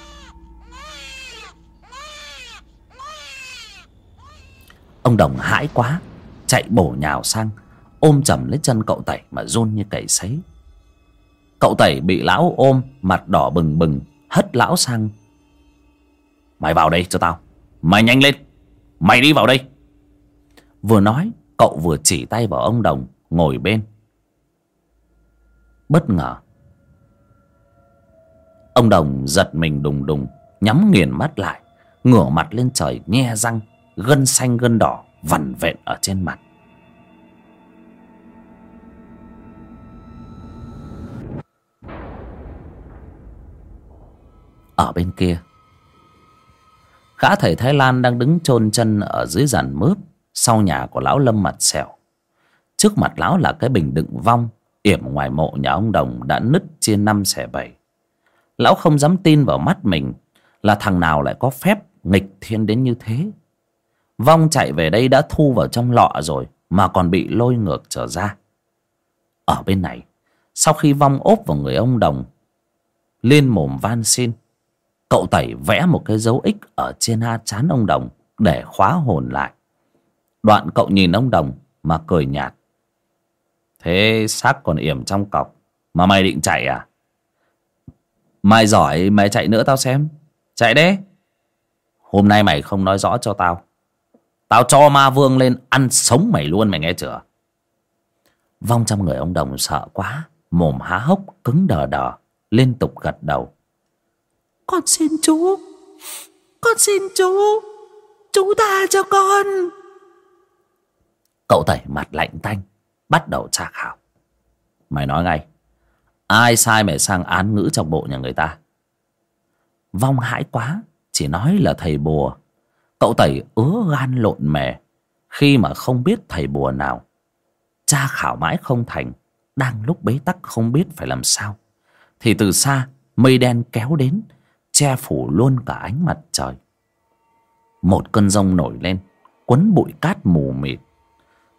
Ông đồng hãi quá, chạy bổ nhào sang, ôm chầm lấy chân cậu tẩy mà run như cầy sấy. Cậu tẩy bị lão ôm, mặt đỏ bừng bừng, hất lão sang mày vào đây cho tao. Mày nhanh lên. Mày đi vào đây. Vừa nói, cậu vừa chỉ tay vào ông đồng, ngồi bên. Bất ngờ, ông đồng giật mình đùng đùng, nhắm nghiền mắt lại, ngửa mặt lên trời nghe răng, gân xanh gân đỏ, vằn vện ở trên mặt. Ở bên kia gã thầy thái lan đang đứng chôn chân ở dưới giàn mướp sau nhà của lão lâm mặt sẹo. Trước mặt lão là cái bình đựng vong, yểm ngoài mộ nhà ông đồng đã nứt chia năm xẻ bảy. Lão không dám tin vào mắt mình là thằng nào lại có phép nghịch thiên đến như thế. Vong chạy về đây đã thu vào trong lọ rồi mà còn bị lôi ngược trở ra. Ở bên này, sau khi vong ốp vào người ông đồng liên mồm van xin cậu tẩy vẽ một cái dấu ích ở trên a chán ông đồng để khóa hồn lại. Đoạn cậu nhìn ông đồng mà cười nhạt. Thế xác còn yểm trong cọc mà mày định chạy à? Mày giỏi, mày chạy nữa tao xem. Chạy đấy. Hôm nay mày không nói rõ cho tao. Tao cho ma vương lên ăn sống mày luôn, mày nghe chưa? Vong trong người ông đồng sợ quá, mồm há hốc, cứng đờ đờ, liên tục gật đầu con xin chú con xin chú chú tha cho con. Cậu tẩy mặt lạnh tanh, bắt đầu tra khảo. Mày nói ngay, ai sai mày sang án ngữ trong bộ nhà người ta? Vong hãi quá, chỉ nói là thầy bùa. Cậu tẩy ứa gan lộn mề khi mà không biết thầy bùa nào. Tra khảo mãi không thành, đang lúc bế tắc không biết phải làm sao. Thì từ xa, mây đen kéo đến che phủ luôn cả ánh mặt trời. Một cơn rông nổi lên, quấn bụi cát mù mịt.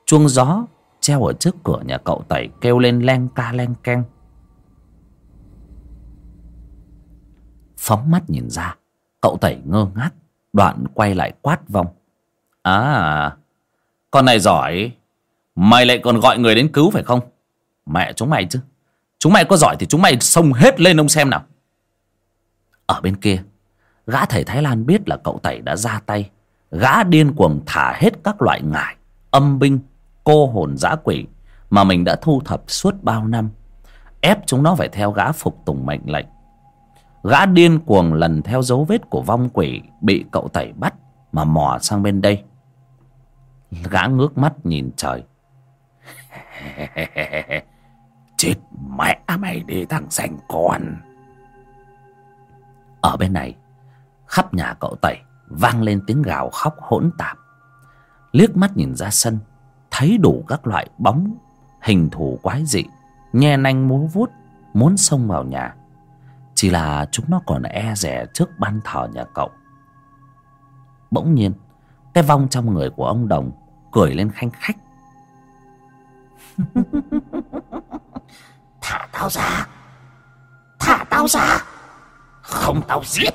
Chuông gió treo ở trước cửa nhà cậu tẩy kêu lên len ca len keng. Phóng mắt nhìn ra, cậu tẩy ngơ ngác, đoạn quay lại quát vong à con này giỏi. Mày lại còn gọi người đến cứu phải không? Mẹ chúng mày chứ. Chúng mày có giỏi thì chúng mày xông hết lên ông xem nào ở bên kia. Gã thầy thái lan biết là cậu tẩy đã ra tay. Gã điên cuồng thả hết các loại ngải, âm binh, cô hồn dã quỷ mà mình đã thu thập suốt bao năm, ép chúng nó phải theo gã phục tùng mệnh lệnh. Gã điên cuồng lần theo dấu vết của vong quỷ bị cậu tẩy bắt mà mò sang bên đây. Gã ngước mắt nhìn trời. Chết mẹ mày đi thằng xanh con ở bên này, khắp nhà cậu tẩy vang lên tiếng gào khóc hỗn tạp. Liếc mắt nhìn ra sân, thấy đủ các loại bóng, hình thù quái dị, nhe nanh múa vuốt, muốn xông vào nhà. Chỉ là chúng nó còn e rẻ trước ban thờ nhà cậu. Bỗng nhiên, cái vong trong người của ông đồng cười lên khanh khách. Thả tao ra! Thả tao ra! Không tao giết.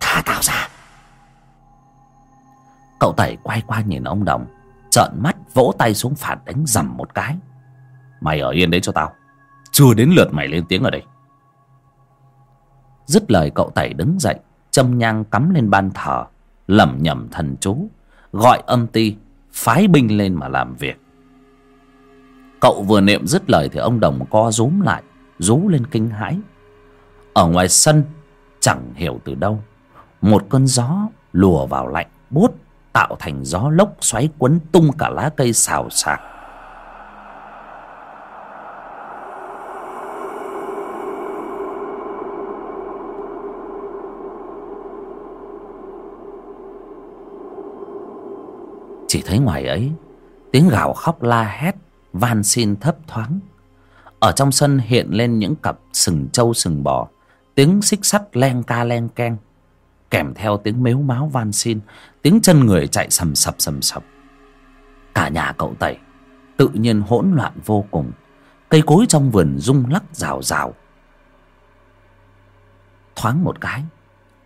Tha tao ra. Cậu tẩy quay qua nhìn ông đồng, trợn mắt vỗ tay xuống phạt đánh dầm một cái. Mày ở yên đấy cho tao. Chưa đến lượt mày lên tiếng ở đây. Dứt lời cậu tẩy đứng dậy, châm nhang cắm lên ban thờ, lẩm nhẩm thần chú, gọi âm ti, phái binh lên mà làm việc. Cậu vừa niệm dứt lời thì ông đồng co rúm lại, rú lên kinh hãi ở ngoài sân, chẳng hiểu từ đâu, một cơn gió lùa vào lạnh buốt, tạo thành gió lốc xoáy quấn tung cả lá cây xào xạc. Chỉ thấy ngoài ấy, tiếng gào khóc la hét, van xin thấp thoáng. Ở trong sân hiện lên những cặp sừng trâu sừng bò tiếng xích sắt len ca len keng, kèm theo tiếng mếu máo van xin, tiếng chân người chạy sầm sập sầm sập. Cả nhà cậu tẩy tự nhiên hỗn loạn vô cùng, cây cối trong vườn rung lắc rào rào. Thoáng một cái,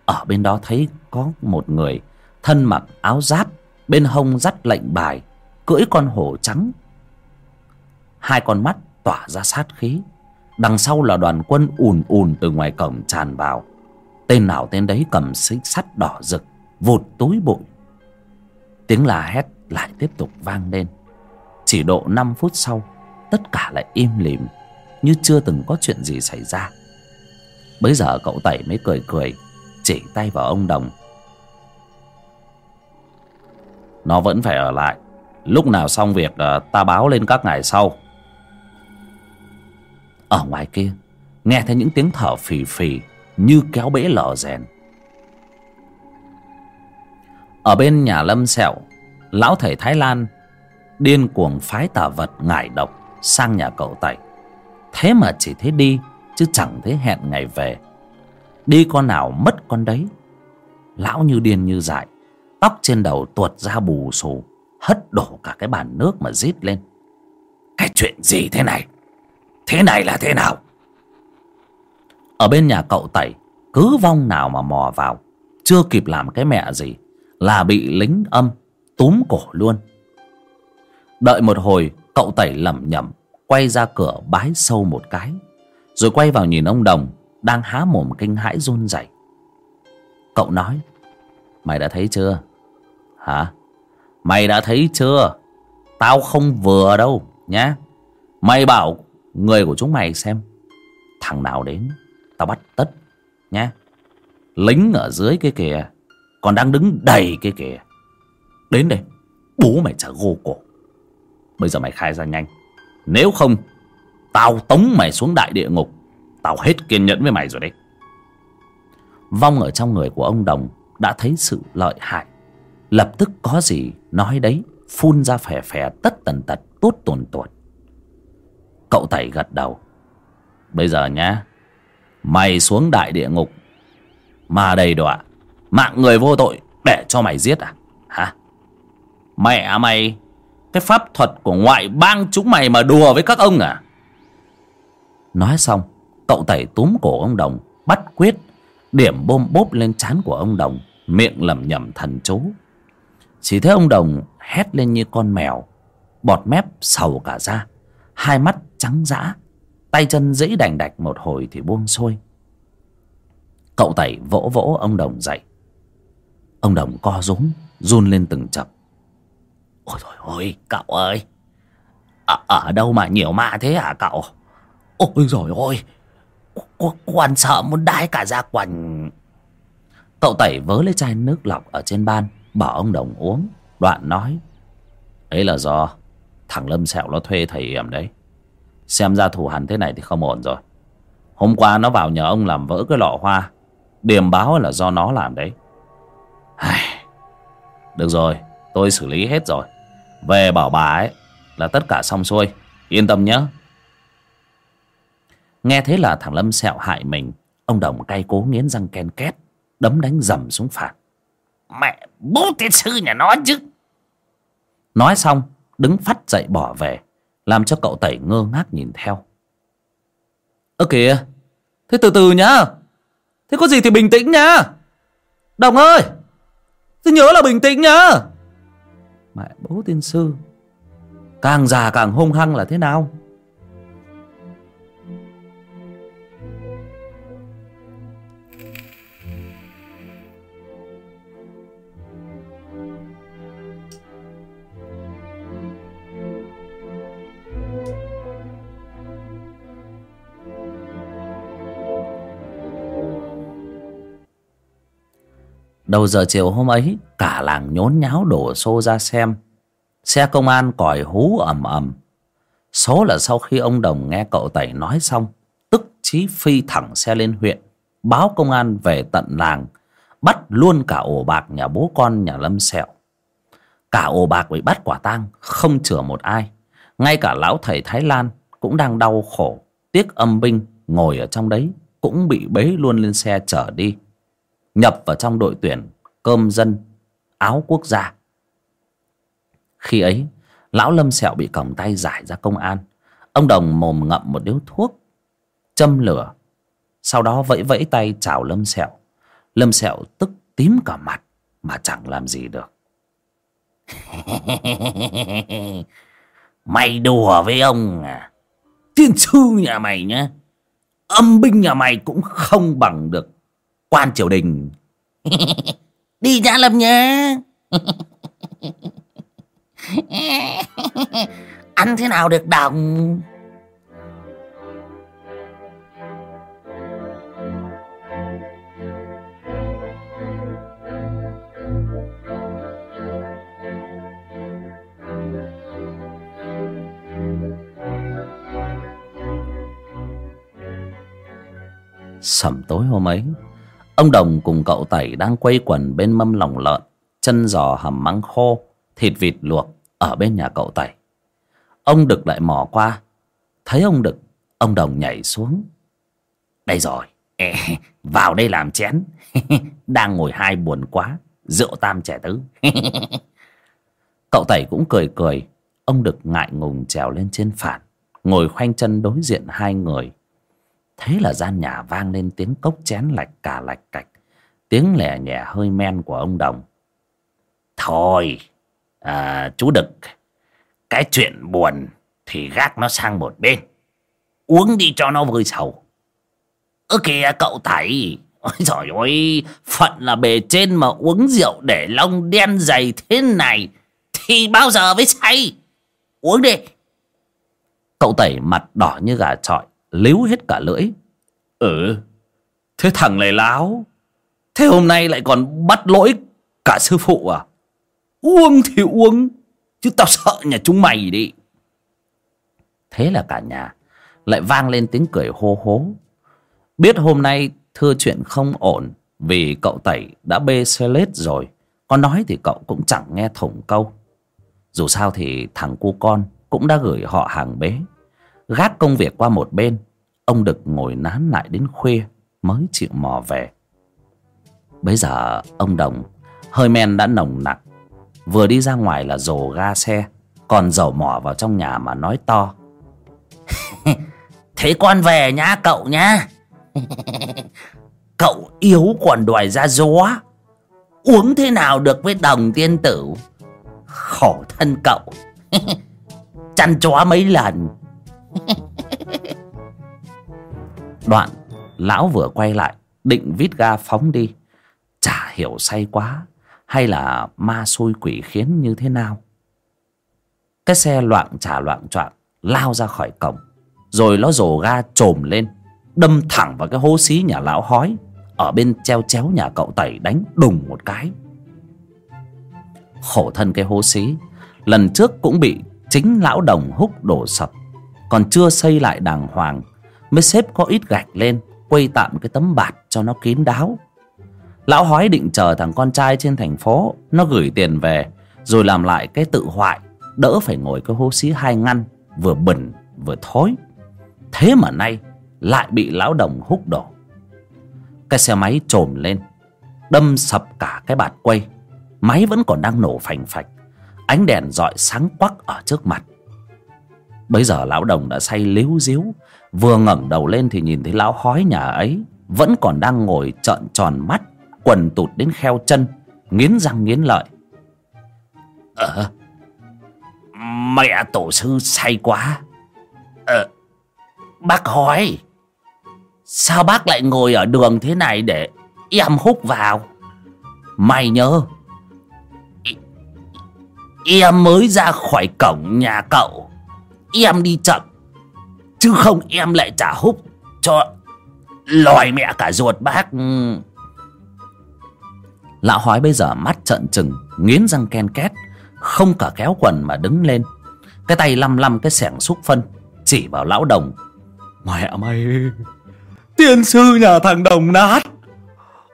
ở bên đó thấy có một người thân mặc áo giáp, bên hông dắt lệnh bài, cưỡi con hổ trắng. Hai con mắt tỏa ra sát khí đằng sau là đoàn quân ùn ùn từ ngoài cổng tràn vào. Tên nào tên đấy cầm xích sắt đỏ rực, vụt túi bụi. Tiếng la hét lại tiếp tục vang lên. Chỉ độ năm phút sau, tất cả lại im lìm, như chưa từng có chuyện gì xảy ra. Bấy giờ cậu tẩy mới cười cười, chỉ tay vào ông đồng. Nó vẫn phải ở lại. Lúc nào xong việc ờ, ta báo lên các ngày sau ở ngoài kia, nghe thấy những tiếng thở phì phì như kéo bể lò rèn. Ở bên nhà lâm sẹo, lão thầy thái lan điên cuồng phái tà vật ngải độc sang nhà cậu tẩy. Thế mà chỉ thế đi, chứ chẳng thấy hẹn ngày về. Đi con nào mất con đấy. Lão như điên như dại, tóc trên đầu tuột ra bù xù, hất đổ cả cái bàn nước mà rít lên. Cái chuyện gì thế này? Thế này là thế nào? Ở bên nhà cậu tẩy, cứ vong nào mà mò vào, chưa kịp làm cái mẹ gì, là bị lính âm túm cổ luôn. Đợi một hồi, cậu tẩy lẩm nhẩm, quay ra cửa bái sâu một cái, rồi quay vào nhìn ông đồng đang há mồm kinh hãi run rẩy. Cậu nói, mày đã thấy chưa? Hả? Mày đã thấy chưa? Tao không vừa đâu, nhá. Mày bảo người của chúng mày xem. Thằng nào đến, tao bắt tất, nhá. Lính ở dưới cái kìa, còn đang đứng đầy cái kìa. Đến đây, bố mày chả gô cổ. Bây giờ mày khai ra nhanh. Nếu không, tao tống mày xuống đại địa ngục. Tao hết kiên nhẫn với mày rồi đấy. Vong ở trong người của ông đồng đã thấy sự lợi hại. Lập tức có gì nói đấy, phun ra phè phè tất tần tật tốt tuồn tuột cậu tẩy gật đầu. Bây giờ nhá, mày xuống đại địa ngục. Mà đầy đọa, mạng người vô tội để cho mày giết à? Hả? Mẹ mày, cái pháp thuật của ngoại bang chúng mày mà đùa với các ông à? Nói xong, cậu tẩy túm cổ ông đồng, bắt quyết, điểm bôm bốp lên trán của ông đồng, miệng lẩm nhẩm thần chú. Chỉ thấy ông đồng hét lên như con mèo, bọt mép sầu cả ra hai mắt trắng dã tay chân dĩ đành đạch một hồi thì buông xuôi. Cậu tẩy vỗ vỗ ông đồng dậy. Ông đồng co rúm run lên từng chập. Ôi thôi ôi cậu ơi! Ở, ở đâu mà nhiều ma thế hả cậu? Ôi rồi ôi! Quan sợ muốn đái cả ra quần. Cậu tẩy vớ lấy chai nước lọc ở trên ban bảo ông đồng uống đoạn nói. Ấy là do thằng lâm sẹo nó thuê thầy hiểm đấy. Xem ra thủ hẳn thế này thì không ổn rồi. Hôm qua nó vào nhờ ông làm vỡ cái lọ hoa. Điềm báo là do nó làm đấy. Ai... được rồi, tôi xử lý hết rồi. Về bảo bà ấy là tất cả xong xuôi. Yên tâm nhé. Nghe thế là thằng lâm sẹo hại mình. Ông đồng cay cố nghiến răng ken két, đấm đánh dầm xuống phạt. Mẹ, bố tiên sư nhà nó chứ. Nói xong, đứng phắt dậy bỏ về, làm cho cậu tẩy ngơ ngác nhìn theo. Ơ kìa, thế từ từ nhá. Thế có gì thì bình tĩnh nhá. Đồng ơi thế nhớ là bình tĩnh nhá. Mẹ bố tiên sư, càng già càng hung hăng là thế nào? Đầu giờ chiều hôm ấy, cả làng nhốn nháo đổ xô ra xem. Xe công an còi hú ầm ầm. Số là sau khi ông đồng nghe cậu tẩy nói xong, tức chí phi thẳng xe lên huyện, báo công an về tận làng, bắt luôn cả ổ bạc nhà bố con, nhà lâm sẹo. Cả ổ bạc bị bắt quả tang, không chừa một ai. Ngay cả lão thầy thái lan cũng đang đau khổ, tiếc âm binh ngồi ở trong đấy cũng bị bế luôn lên xe chở đi nhập vào trong đội tuyển cơm dân áo quốc gia. Khi ấy, lão lâm sẹo bị còng tay giải ra công an. Ông đồng mồm ngậm một điếu thuốc, châm lửa, sau đó vẫy vẫy tay chào lâm sẹo. Lâm sẹo tức tím cả mặt mà chẳng làm gì được. Mày đùa với ông à? Tiên sư nhà mày nhá âm binh nhà mày cũng không bằng được quan triều đình. Đi ra lâm nhé. Ăn thế nào được đồng sẩm tối hôm ấy ông đồng cùng cậu tẩy đang quây quần bên mâm lòng lợn chân giò hầm măng khô thịt vịt luộc ở bên nhà cậu tẩy. Ông đực lại mò qua thấy ông đực ông đồng nhảy xuống. Đây rồi Ê, vào đây làm chén đang ngồi hai buồn quá rượu tam trẻ tứ. Cậu tẩy cũng cười cười ông đực ngại ngùng trèo lên trên phản ngồi khoanh chân đối diện hai người thế là gian nhà vang lên tiếng cốc chén lạch cả lạch cạch. Tiếng lè nhẹ hơi men của ông đồng. Thôi à, chú đực cái chuyện buồn thì gác nó sang một bên. Uống đi cho nó vơi sầu. Ơ kìa cậu tẩy. Ôi trời ơi phận là bề trên mà uống rượu để lông đen dày thế này thì bao giờ mới say? Uống đi. Cậu tẩy mặt đỏ như gà trọi líu hết cả lưỡi. Ừ thế thằng này láo. Thế hôm nay lại còn bắt lỗi cả sư phụ à? Uống thì uống chứ tao sợ nhà chúng mày đi. Thế là cả nhà lại vang lên tiếng cười hô hố. Biết hôm nay thưa chuyện không ổn vì cậu tẩy đã bê xe lết rồi. Có nói thì cậu cũng chẳng nghe thủng câu. Dù sao thì thằng cu con cũng đã gửi họ hàng bế gác công việc qua một bên, ông đực ngồi nán lại đến khuya mới chịu mò về. Bấy giờ, ông đồng, hơi men đã nồng nặc. Vừa đi ra ngoài là rồ ga xe, còn dầu mỏ vào trong nhà mà nói to. Thế con về nhá, cậu nhá. Cậu yếu còn đòi ra gió uống thế nào được với đồng tiên tử? Khổ thân cậu. Chăn chó mấy lần. đoạn, lão vừa quay lại, định vít ga phóng đi. Chả hiểu say quá, hay là ma xui quỷ khiến như thế nào? Cái xe loạn trả loạn choạng, lao ra khỏi cổng. Rồi nó rổ ga trồm lên, đâm thẳng vào cái hố xí nhà lão hói. Ở bên treo chéo nhà cậu tẩy đánh đùng một cái. Khổ thân cái hố xí, lần trước cũng bị chính lão đồng húc đổ sập còn chưa xây lại đàng hoàng mới xếp có ít gạch lên quây tạm cái tấm bạt cho nó kín đáo. Lão hói định chờ thằng con trai trên thành phố, nó gửi tiền về, rồi làm lại cái tự hoại, đỡ phải ngồi cái hố xí hai ngăn, vừa bẩn, vừa thối. Thế mà nay, lại bị lão đồng húc đổ. Cái xe máy trồm lên, đâm sập cả cái bạt quay. Máy vẫn còn đang nổ phành phạch, ánh đèn rọi sáng quắc ở trước mặt bấy giờ lão đồng đã say líu díu, vừa ngẩng đầu lên thì nhìn thấy lão hói nhà ấy vẫn còn đang ngồi trợn tròn mắt, quần tụt đến kheo chân, nghiến răng nghiến lợi. Ờ mẹ tổ sư say quá. Ờ bác hói, sao bác lại ngồi ở đường thế này để em hút vào? Mày nhớ em mới ra khỏi cổng nhà cậu em đi chậm, chứ không em lại trả hút cho lòi mẹ cả ruột bác. Ừ. Lão hói bây giờ mắt trợn trừng, nghiến răng ken két, không cả kéo quần mà đứng lên. Cái tay lăm lăm, cái sẻng xúc phân, chỉ vào lão đồng. Mẹ mày, tiên sư nhà thằng đồng nát.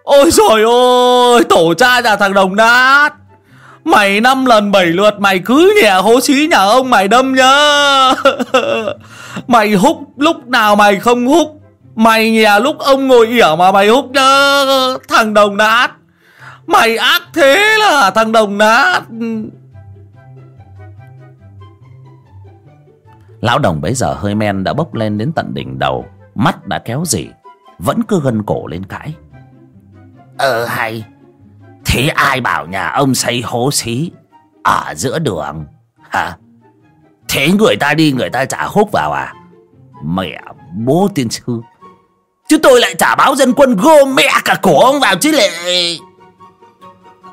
Ôi trời ơi, tổ cha nhà thằng đồng nát mày năm lần bảy lượt mày cứ nhẹ hố xí nhà ông mày đâm nhá. Mày hút lúc nào mày không hút mày nhè lúc ông ngồi ỉa mà mày hút nhá. Thằng đồng nát. Mày ác thế là thằng đồng nát. Lão đồng bấy giờ hơi men đã bốc lên đến tận đỉnh đầu. Mắt đã kéo gì vẫn cứ gân cổ lên cãi. Ờ hay thế ai bảo nhà ông xây hố xí ở giữa đường? Hả? Thế người ta đi người ta trả hút vào à? Mẹ bố tiên sư. Chứ tôi lại trả báo dân quân gom mẹ cả cổ ông vào chứ lệ.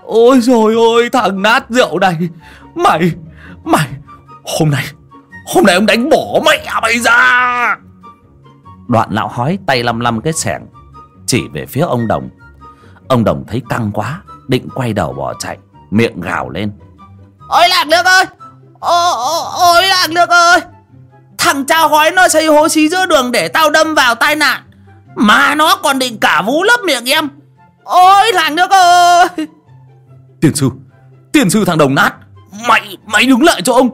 Ôi rồi ôi thằng nát rượu này. Mày Mày Hôm nay Hôm nay ông đánh bỏ mẹ mày ra. Đoạn lão hói tay lăm lăm cái sẻng Chỉ về phía ông Đồng. Ông Đồng thấy căng quá Định quay đầu bỏ chạy Miệng gào lên. Ôi lạc nước ơi! Ôi, ôi lạc nước ơi! Thằng cha hói nó xây hố xí giữa đường Để tao đâm vào tai nạn Mà nó còn định cả vú lấp miệng em. Ôi lạc nước ơi! Tiền sư Tiền sư thằng đồng nát Mày Mày đứng lại cho ông.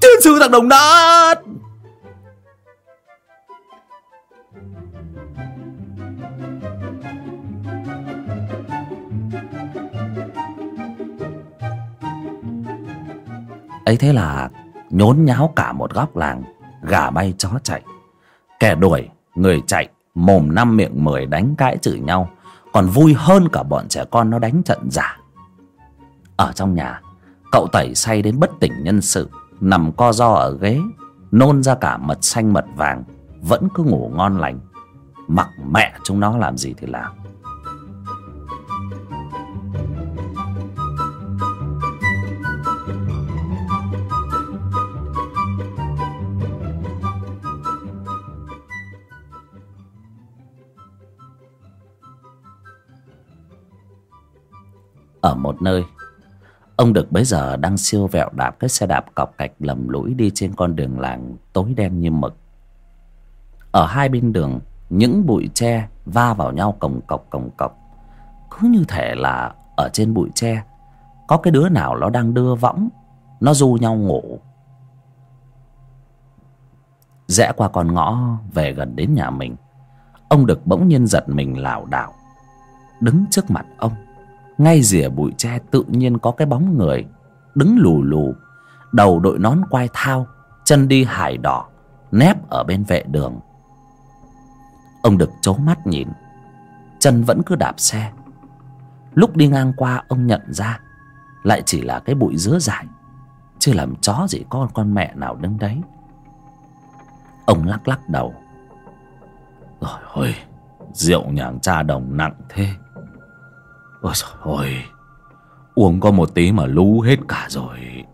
Tiền sư thằng đồng nát ấy thế là nhốn nháo cả một góc làng, gà bay chó chạy. Kẻ đuổi, người chạy, mồm năm miệng mười đánh cãi chửi nhau. Còn vui hơn cả bọn trẻ con nó đánh trận giả. Ở trong nhà, cậu tẩy say đến bất tỉnh nhân sự, nằm co ro ở ghế, nôn ra cả mật xanh mật vàng, vẫn cứ ngủ ngon lành. Mặc mẹ chúng nó làm gì thì làm. Ở một nơi. Ông được bấy giờ đang siêu vẹo đạp cái xe đạp cọc cạch lầm lũi đi trên con đường làng tối đen như mực. Ở hai bên đường, những bụi tre va vào nhau cồng cọc cồng cọc. Cứ như thể là ở trên bụi tre, có cái đứa nào nó đang đưa võng, nó du nhau ngủ. Rẽ qua con ngõ, về gần đến nhà mình, ông được bỗng nhiên giật mình lảo đảo, đứng trước mặt ông ngay rìa bụi tre tự nhiên có cái bóng người, đứng lù lù, đầu đội nón quai thao, chân đi hải đỏ, nép ở bên vệ đường. Ông đực trố mắt nhìn, chân vẫn cứ đạp xe. Lúc đi ngang qua, ông nhận ra lại chỉ là cái bụi dứa dại, chứ làm chó gì có con mẹ nào đứng đấy. Ông lắc lắc đầu. Rồi, ôi, rượu nhàng cha đồng nặng thế. Ôi trời ơi Uống có một tí mà lú hết cả rồi.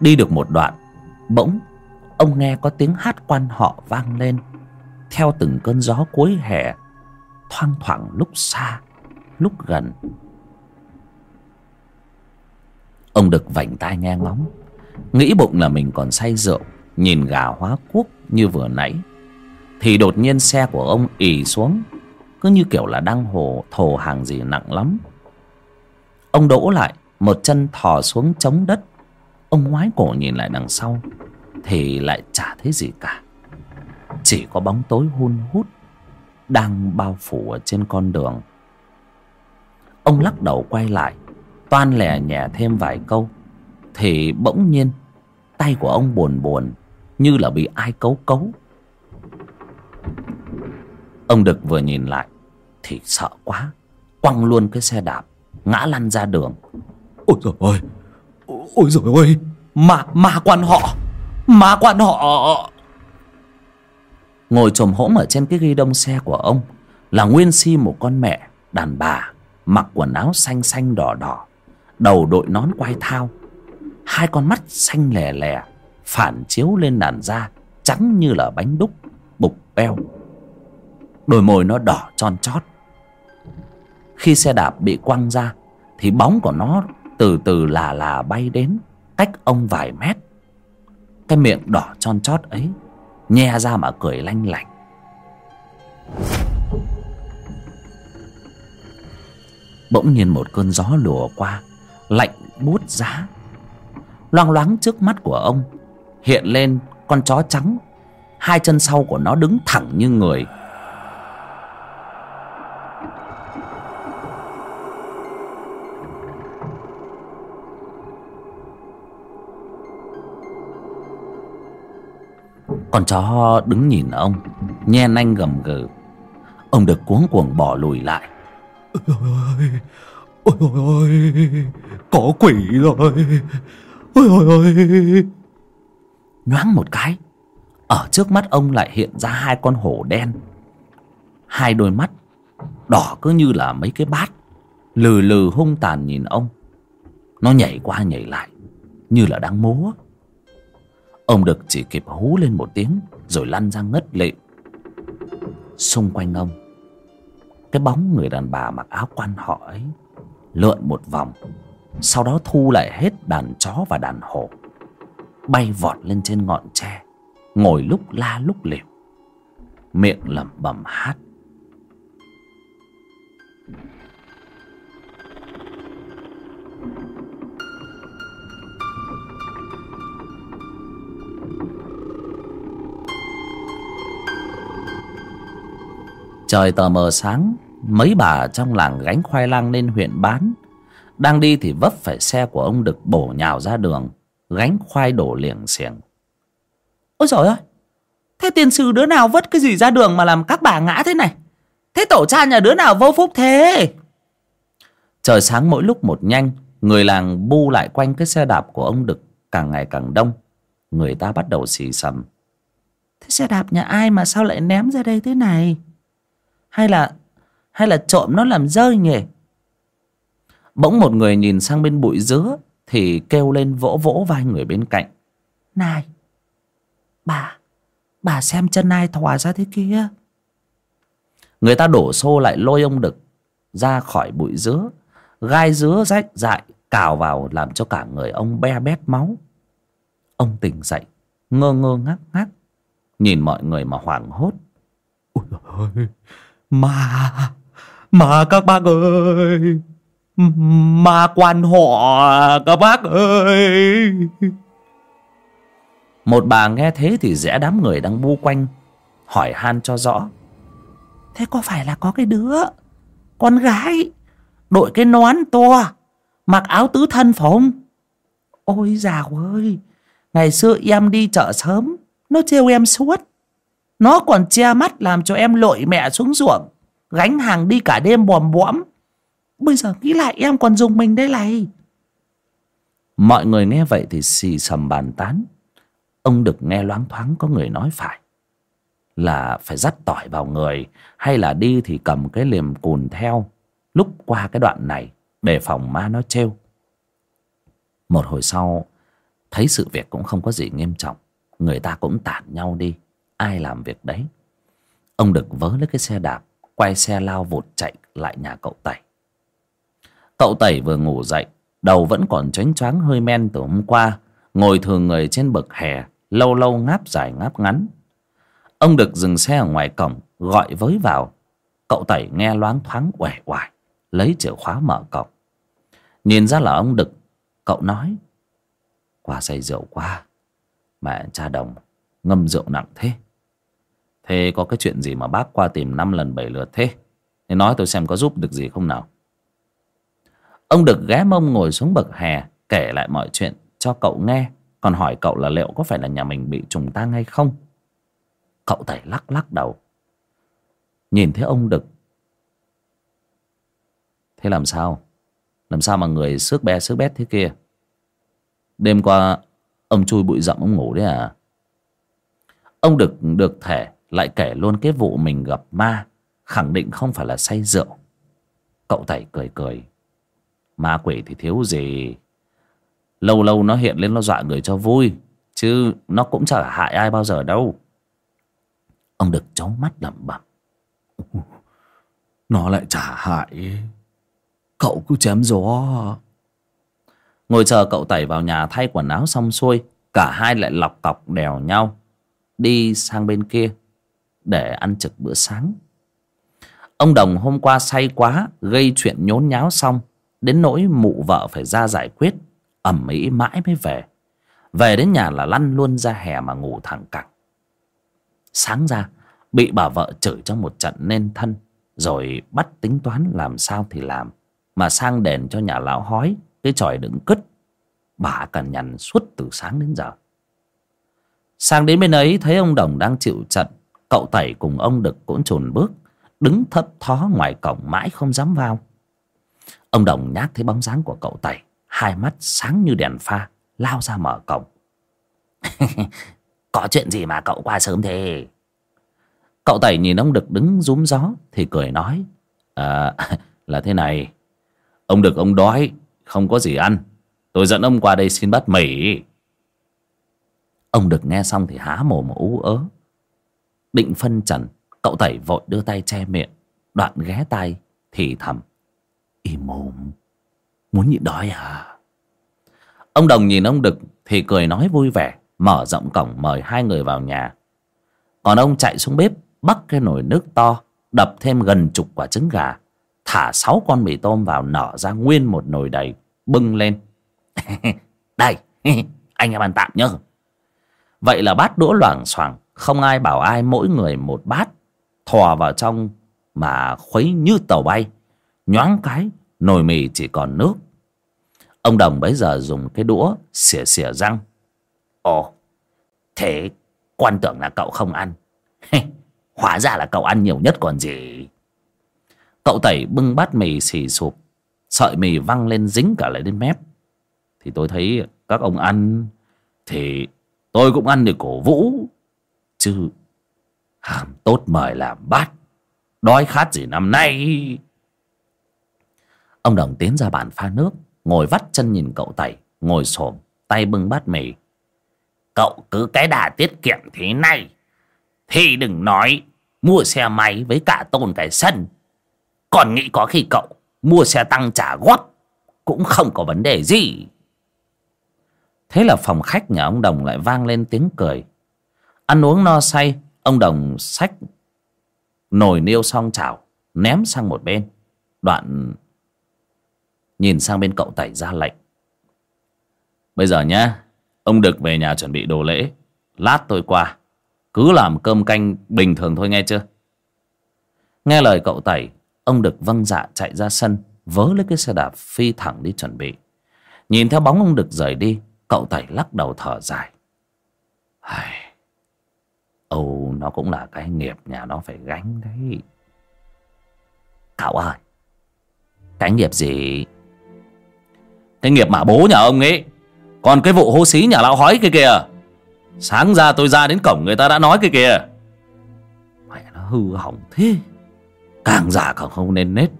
Đi được một đoạn, Bỗng Ông nghe có tiếng hát quan họ vang lên. Theo từng cơn gió cuối hè, Thoang thoảng lúc xa, Lúc gần. Ông được vảnh tai nghe ngóng, Nghĩ bụng là mình còn say rượu, Nhìn gà hóa quốc như vừa nãy. Thì đột nhiên xe của ông ì xuống cứ như kiểu là đang hồ, thồ hàng gì nặng lắm. Ông đỗ lại, một chân thò xuống chống đất. Ông ngoái cổ nhìn lại đằng sau, thì lại chả thấy gì cả. Chỉ có bóng tối hun hút đang bao phủ ở trên con đường. Ông lắc đầu quay lại, toan lè nhẹ thêm vài câu, thì bỗng nhiên tay của ông buồn buồn, như là bị ai cấu cấu. Ông Đực vừa nhìn lại Thì sợ quá. Quăng luôn cái xe đạp Ngã lăn ra đường. Ôi trời ơi Ôi trời ơi Ma, ma quan họ Ma quan họ. Ngồi trồm hỗn ở trên cái ghi đông xe của ông Là nguyên si một con mẹ Đàn bà Mặc quần áo xanh xanh đỏ đỏ Đầu đội nón quai thao. Hai con mắt xanh lè lè Phản chiếu lên làn da Trắng như là bánh đúc Bục beo đôi môi nó đỏ tròn chót khi xe đạp bị quăng ra, thì bóng của nó từ từ là là bay đến cách ông vài mét. Cái miệng đỏ tròn chót ấy nhe ra mà cười lanh lảnh. Bỗng nhiên một cơn gió lùa qua, lạnh buốt giá. Loang loáng trước mắt của ông, hiện lên con chó trắng, hai chân sau của nó đứng thẳng như người. Con chó đứng nhìn ông, nhe nanh gầm gừ. Ông được cuống cuồng bỏ lùi lại. Ôi ôi ôi ôi có quỷ rồi ôi ôi ôi nhoáng một cái, ở trước mắt ông lại hiện ra hai con hổ đen. Hai đôi mắt đỏ cứ như là mấy cái bát, lừ lừ hung tàn nhìn ông. Nó nhảy qua nhảy lại, như là đang múa ông đực chỉ kịp hú lên một tiếng, rồi lăn ra ngất lịm xung quanh ông, cái bóng người đàn bà mặc áo quan họ ấy lượn một vòng, sau đó thu lại hết đàn chó và đàn hổ, bay vọt lên trên ngọn tre, ngồi lúc la lúc liều miệng lẩm bẩm hát. Trời tờ mờ sáng, mấy bà trong làng gánh khoai lang lên huyện bán. Đang đi thì vấp phải xe của ông đực bổ nhào ra đường, gánh khoai đổ liềng xiềng. Ôi trời ơi, thế tiền sư đứa nào vất cái gì ra đường mà làm các bà ngã thế này? Thế tổ cha nhà đứa nào vô phúc thế? Trời sáng mỗi lúc một nhanh, người làng bu lại quanh cái xe đạp của ông đực càng ngày càng đông. Người ta bắt đầu xì xầm. Thế xe đạp nhà ai mà sao lại ném ra đây thế này? Hay là hay là trộm nó làm rơi nhỉ? Bỗng một người nhìn sang bên bụi dứa thì kêu lên vỗ vỗ vai người bên cạnh. Này bà bà xem chân ai thò ra thế kia? Người ta đổ xô lại lôi ông đực ra khỏi bụi dứa. Gai dứa rách dại cào vào làm cho cả người ông be bét máu. Ông tỉnh dậy ngơ ngơ ngác ngác nhìn mọi người mà hoảng hốt. Ôi ơi mà mà các bác ơi mà quan họ các bác ơi. Một bà nghe thế thì rẽ đám người đang bu quanh hỏi han cho rõ. Thế có phải là có cái đứa con gái đội cái nón to mặc áo tứ thân phải không? Ôi dào ơi ngày xưa em đi chợ sớm nó trêu em suốt nó còn che mắt làm cho em lội mẹ xuống ruộng, gánh hàng đi cả đêm bòm bõm. Bây giờ nghĩ lại em còn dùng mình đây này. Mọi người nghe vậy thì xì sầm bàn tán. Ông được nghe loáng thoáng có người nói phải là phải dắt tỏi vào người hay là đi thì cầm cái liềm cùn theo. Lúc qua cái đoạn này để phòng ma nó trêu. Một hồi sau, thấy sự việc cũng không có gì nghiêm trọng. Người ta cũng tản nhau đi ai làm việc đấy? Ông được vớ lấy cái xe đạp, quay xe lao vụt chạy lại nhà cậu tẩy. Cậu tẩy vừa ngủ dậy, đầu vẫn còn choáng choáng hơi men từ hôm qua, ngồi thường người trên bậc hè, lâu lâu ngáp dài ngáp ngắn. Ông được dừng xe ở ngoài cổng, gọi với vào. Cậu tẩy nghe loáng thoáng uể oải, lấy chìa khóa mở cổng. Nhìn ra là ông đực, cậu nói, qua say rượu qua mẹ cha đồng ngâm rượu nặng thế thế có cái chuyện gì mà bác qua tìm năm lần bảy lượt thế? Thế nói tôi xem có giúp được gì không nào? Ông đực ghé mông ngồi xuống bậc hè, kể lại mọi chuyện cho cậu nghe, còn hỏi cậu là liệu có phải là nhà mình bị trùng tang hay không? Cậu tẩy lắc lắc đầu. Nhìn thấy ông đực. Thế làm sao? Làm sao mà người xước bé xước bét thế kia? Đêm qua ông chui bụi rậm ông ngủ đấy à? Ông đực được thể lại kể luôn cái vụ mình gặp ma, khẳng định không phải là say rượu. Cậu tẩy cười cười. Ma quỷ thì thiếu gì? Lâu lâu nó hiện lên nó dọa người cho vui, chứ nó cũng chả hại ai bao giờ đâu. Ông được chóng mắt lẩm bẩm. Nó lại chả hại. Cậu cứ chém gió. Ngồi chờ cậu tẩy vào nhà thay quần áo xong xuôi, cả hai lại lọc cọc đèo nhau, đi sang bên kia để ăn trực bữa sáng. Ông đồng hôm qua say quá, gây chuyện nhốn nháo xong, đến nỗi mụ vợ phải ra giải quyết ẩm ĩ mãi mới về. Về đến nhà là lăn luôn ra hè mà ngủ thẳng cẳng. Sáng ra, bị bà vợ chửi trong một trận nên thân, rồi bắt tính toán làm sao thì làm, mà sang đền cho nhà lão hói, cái tròi đựng cứt, bà cằn nhằn suốt từ sáng đến giờ. Sang đến bên ấy, thấy ông đồng đang chịu trận cậu tẩy cùng ông đực cũng chùn bước đứng thấp thó ngoài cổng mãi không dám vào. Ông đồng nhát thấy bóng dáng của cậu tẩy hai mắt sáng như đèn pha lao ra mở cổng. Có chuyện gì mà cậu qua sớm thế? Cậu tẩy nhìn ông đực đứng rúm gió thì cười nói à, là thế này. Ông đực ông đói không có gì ăn. Tôi dẫn ông qua đây xin bát mì. Ông đực nghe xong thì há mồm ú ớ định phân trần, cậu tẩy vội đưa tay che miệng. Đoạn ghé tay thì thầm. Im mồm, muốn nhịn đói à? Ông đồng nhìn ông đực thì cười nói vui vẻ, mở rộng cổng mời hai người vào nhà. Còn ông chạy xuống bếp, bắt cái nồi nước to, đập thêm gần chục quả trứng gà, thả sáu con mì tôm vào nở ra nguyên một nồi đầy, bưng lên. Đây, anh em ăn tạm nhớ. Vậy là bát đũa loảng xoảng không ai bảo ai mỗi người một bát thò vào trong mà khuấy như tàu bay. Nhoáng cái, nồi mì chỉ còn nước. Ông đồng bấy giờ dùng cái đũa xỉa xỉa răng. Ồ, thế quan tưởng là cậu không ăn. Hóa ra là cậu ăn nhiều nhất còn gì. Cậu tẩy bưng bát mì xì sụp, sợi mì văng lên dính cả lại đến mép. Thì tôi thấy các ông ăn thì tôi cũng ăn để cổ vũ chứ hàm tốt mời làm bát. Đói khát gì năm nay? Ông đồng tiến ra bàn pha nước, ngồi vắt chân nhìn cậu tẩy, ngồi xổm, tay bưng bát mì. Cậu cứ cái đà tiết kiệm thế này thì đừng nói mua xe máy với cả tôn cái sân. Còn nghĩ có khi cậu mua xe tăng trả góp cũng không có vấn đề gì. Thế là phòng khách nhà ông đồng lại vang lên tiếng cười ăn uống no say, ông đồng xách nồi niêu xong chảo, ném sang một bên. Đoạn nhìn sang bên cậu tẩy ra lệnh. Bây giờ nhá, ông được về nhà chuẩn bị đồ lễ. Lát tôi qua, cứ làm cơm canh bình thường thôi nghe chưa? Nghe lời cậu tẩy, ông được vâng dạ chạy ra sân, vớ lấy cái xe đạp phi thẳng đi chuẩn bị. Nhìn theo bóng ông được rời đi, cậu tẩy lắc đầu thở dài. Ai âu nó cũng là cái nghiệp nhà nó phải gánh đấy. Cậu ơi, cái nghiệp gì? Cái nghiệp mà bố nhà ông ấy. Còn cái vụ hô xí nhà lão hói kia kìa. Sáng ra tôi ra đến cổng người ta đã nói kia kìa. Mẹ nó hư hỏng thế. Càng già càng không nên nết.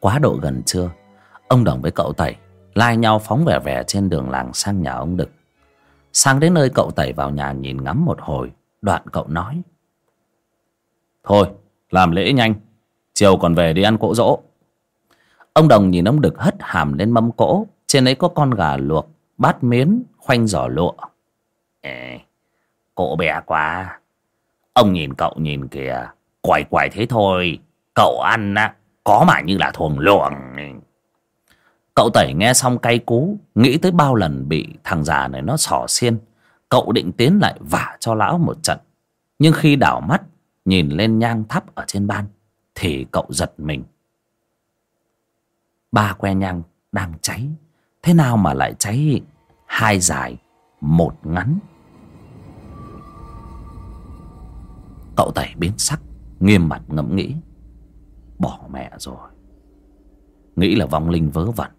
Quá độ gần trưa. Ông đồng với cậu tẩy lai nhau phóng vẻ vẻ trên đường làng sang nhà ông đực. Sang đến nơi cậu tẩy vào nhà nhìn ngắm một hồi đoạn cậu nói thôi làm lễ nhanh chiều còn về đi ăn cỗ dỗ ông đồng nhìn ông đực hất hàm lên mâm cỗ trên ấy có con gà luộc bát miến khoanh giỏ lụa. Ê, cỗ bé quá. Ông nhìn cậu nhìn kìa quài quài thế thôi cậu ăn á có mà như là thuồng luồng. Cậu tẩy nghe xong cay cú, nghĩ tới bao lần bị thằng già này nó xỏ xiên, cậu định tiến lại vả cho lão một trận. Nhưng khi đảo mắt, nhìn lên nhang thắp ở trên ban, thì cậu giật mình. Ba que nhang đang cháy, thế nào mà lại cháy hai dài, một ngắn? Cậu tẩy biến sắc, nghiêm mặt ngẫm nghĩ bỏ mẹ rồi. Nghĩ là vong linh vớ vẩn.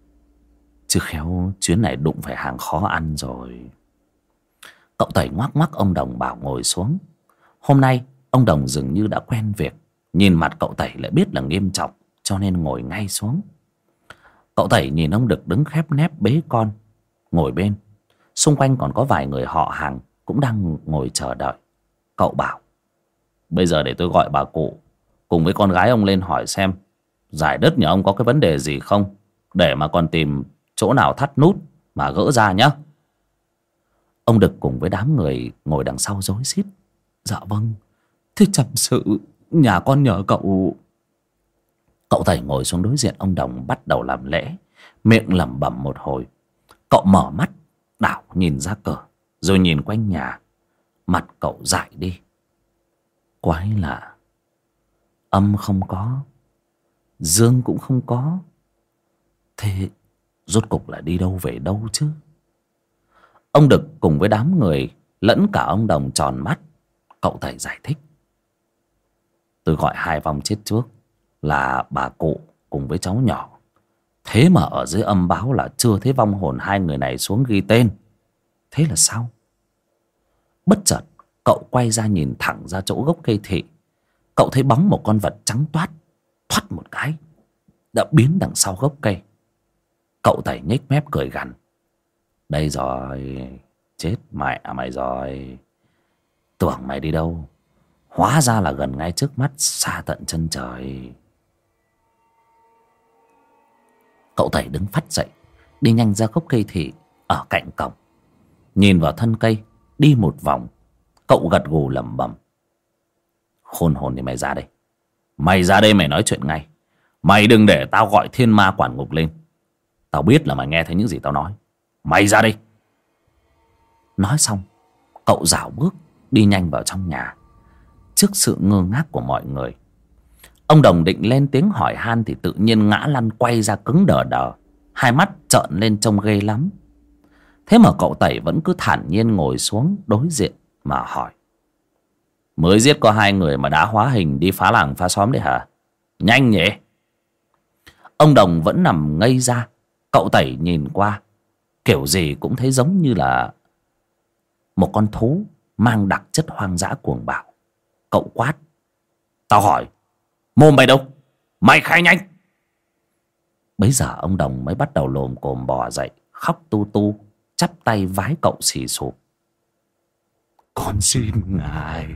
Chứ khéo chuyến này đụng phải hàng khó ăn rồi. Cậu tẩy ngoắc ngoắc ông đồng bảo ngồi xuống. Hôm nay, ông đồng dường như đã quen việc. Nhìn mặt cậu tẩy lại biết là nghiêm trọng, cho nên ngồi ngay xuống. Cậu tẩy nhìn ông đực đứng khép nép bế con. Ngồi bên. Xung quanh còn có vài người họ hàng cũng đang ngồi chờ đợi. Cậu bảo, bây giờ để tôi gọi bà cụ cùng với con gái ông lên hỏi xem, giải đất nhà ông có cái vấn đề gì không? Để mà còn tìm chỗ nào thắt nút mà gỡ ra nhé ông đực cùng với đám người ngồi đằng sau rối xít dạ vâng thế chậm sự, nhà con nhờ cậu. Cậu thầy ngồi xuống đối diện ông đồng bắt đầu làm lễ, miệng lẩm bẩm một hồi. Cậu mở mắt, đảo nhìn ra cửa, rồi nhìn quanh nhà. Mặt cậu dại đi. Quái lạ âm không có, dương cũng không có. Thế rốt cục là đi đâu về đâu chứ? Ông đực cùng với đám người lẫn cả ông đồng tròn mắt, cậu thầy giải thích. Tôi gọi hai vong chết trước là bà cụ cùng với cháu nhỏ. Thế mà ở dưới âm báo là chưa thấy vong hồn hai người này xuống ghi tên. Thế là sao? Bất chợt, cậu quay ra nhìn thẳng ra chỗ gốc cây thị cậu thấy bóng một con vật trắng toát, thoát một cái, đã biến đằng sau gốc cây. Cậu tẩy nhếch mép cười gằn. Đây rồi, chết mẹ mày rồi. Tưởng mày đi đâu? Hóa ra là gần ngay trước mắt, xa tận chân trời. Cậu tẩy đứng phắt dậy, đi nhanh ra gốc cây thị ở cạnh cổng. Nhìn vào thân cây, đi một vòng, cậu gật gù lẩm bẩm khôn hồn thì mày ra đây. Mày ra đây mày nói chuyện ngay. Mày đừng để tao gọi thiên ma quản ngục lên. Tao biết là mày nghe thấy những gì tao nói. Mày ra đây. Nói xong, cậu dạo bước đi nhanh vào trong nhà. Trước sự ngơ ngác của mọi người, ông đồng định lên tiếng hỏi han thì tự nhiên ngã lăn quay ra cứng đờ đờ. Hai mắt trợn lên trông ghê lắm. Thế mà cậu tẩy vẫn cứ thản nhiên ngồi xuống đối diện mà hỏi mới giết có hai người mà đã hóa hình đi phá làng phá xóm đấy hả? Nhanh nhỉ? Ông đồng vẫn nằm ngây ra, cậu tẩy nhìn qua, kiểu gì cũng thấy giống như là một con thú mang đặc chất hoang dã cuồng bạo. Cậu quát, tao hỏi, mồm mày đâu? Mày khai nhanh! Bấy giờ ông đồng mới bắt đầu lồm cồm bò dậy, khóc tu tu, chắp tay vái cậu xì sụp con xin ngài